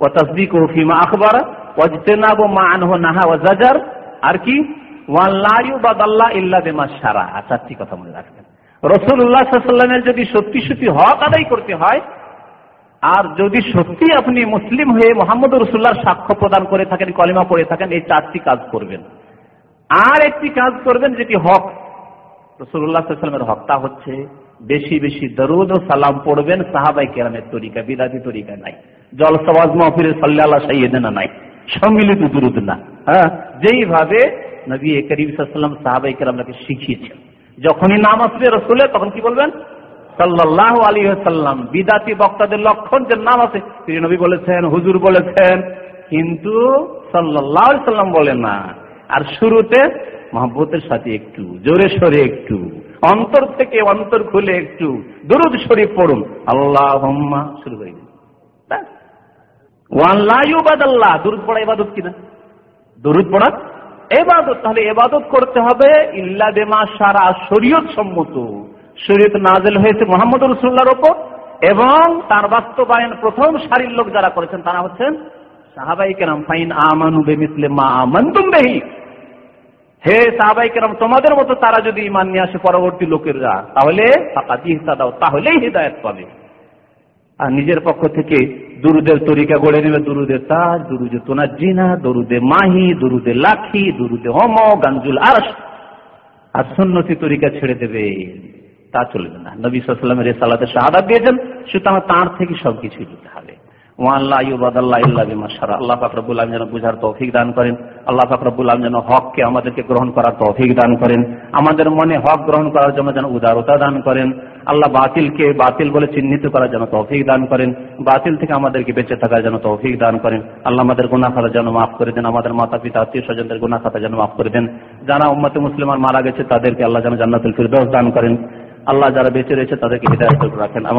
ও তসদিক ও ফিমা আখবর ওয়াজতেনাবো মা আনহো নাহা ওয়াজার আর কি? সারা চারটি কথা মনে রাখবেন। রসুল্লাহামের যদি সত্যি সত্যি হক আদায় করতে হয়, আর যদি সত্যি আপনি মুসলিম হয়ে মোহাম্মদ রসুল্লাহর সাক্ষ্য প্রদান করে থাকেন, কলিমা পড়ে থাকেন, এই চারটি কাজ করবেন। আর একটি কাজ করবেন যেটি হক। রসুল্লাহামের হক তা হচ্ছে বেশি বেশি দরুদ ও সালাম পড়বেন সাহাবাই কেরামের তরিকা, বিদাতি তরিকা নাই। জল সবাজ মহফিরের সাল্লাহ সাইয়েদেনা নাই। সম্মিলিত দুরুদ না। হ্যাঁ যেইভাবে নবী করিম সাল্লাম সাহাবাই কেরামকে শিখিয়েছেন। যখনই নাম আসবে রসুলে তখন কি বলবেন? সাল্লাহ আলী সাল্লাম বিদাতি বক্তাদের লক্ষণ যে নাম আছে, তিনি নবী বলেছেন, হুজুর বলেছেন, কিন্তু সাল্লাহ সাল্লাম বলেন না। আর শুরুতে মহব্বতের সাথে একটু, জোরে সরে একটু, অন্তর থেকে অন্তর খুলে একটু, দুরুদ শরীফ পড়ুন। আল্লাহ শুরু করে দিন। ওয়ান আল্লাহ দুরুদ পড়া ইবাদত কিনা দুরুদ পড়া এবাদত, তাহলে এবাদত করতে হবে ইল্লা বেমা সারা শরীয়ত সম্মত। শরীয়ত নাজেল হয়েছে মোহাম্মদ রসুল্লাহর ওপর এবং তার বাস্তবায়ন প্রথম সারির লোক যারা করেছেন তারা হচ্ছেন সাহাবাই ফাইন আমানু মা বেহি। হে সাহাবাই তোমাদের মতো তারা যদি ইমান নিয়ে আসে পরবর্তী লোকেরা, তাহলে তাহলেই হৃদায়ত পাবে। আর নিজের পক্ষ থেকে দুরুদের তরিকা গড়ে নেবে দুরুদে তাজ, দুরুদে তোনাজিনা দরুদে মাহি, দুরুদে লাখি দুরুদে হম, গাঞ্জুল আরস আর সন্ন্যতি তরিকা ছেড়ে দেবে, তা চলবে না। নবী সাল্লামের সালাতে শাহাদাত দিয়েছেন, সুতরাং তাঁর থেকে সবকিছু আল্লাহ ফাকরবুল আলম আমাদের মনে হক গ্রহণ করার জন্য যেন উদারতা দান করেন। আল্লাহ বাতিলকে বাতিল বলে চিহ্নিত করার জন্য তৌফিক দান করেন। বাতিল থেকে আমাদেরকে বেঁচে থাকার জন্য তৌফিক দান করেন। আল্লাহ আমাদের গুনা খাতা যেন মাফ করে দেন। আমাদের মাতা পিতা আত্মীয় স্বজনদের গুনা খাতা যেন মাফ করে দেন। যারা উম্মতে মুসলিমান মারা গেছে, তাদেরকে আল্লাহ যেন জান্নাতুল ফিরদৌস দান করেন। আল্লাহ যারা বেঁচে রয়েছে, তাদেরকে হৃদয় রাখেন।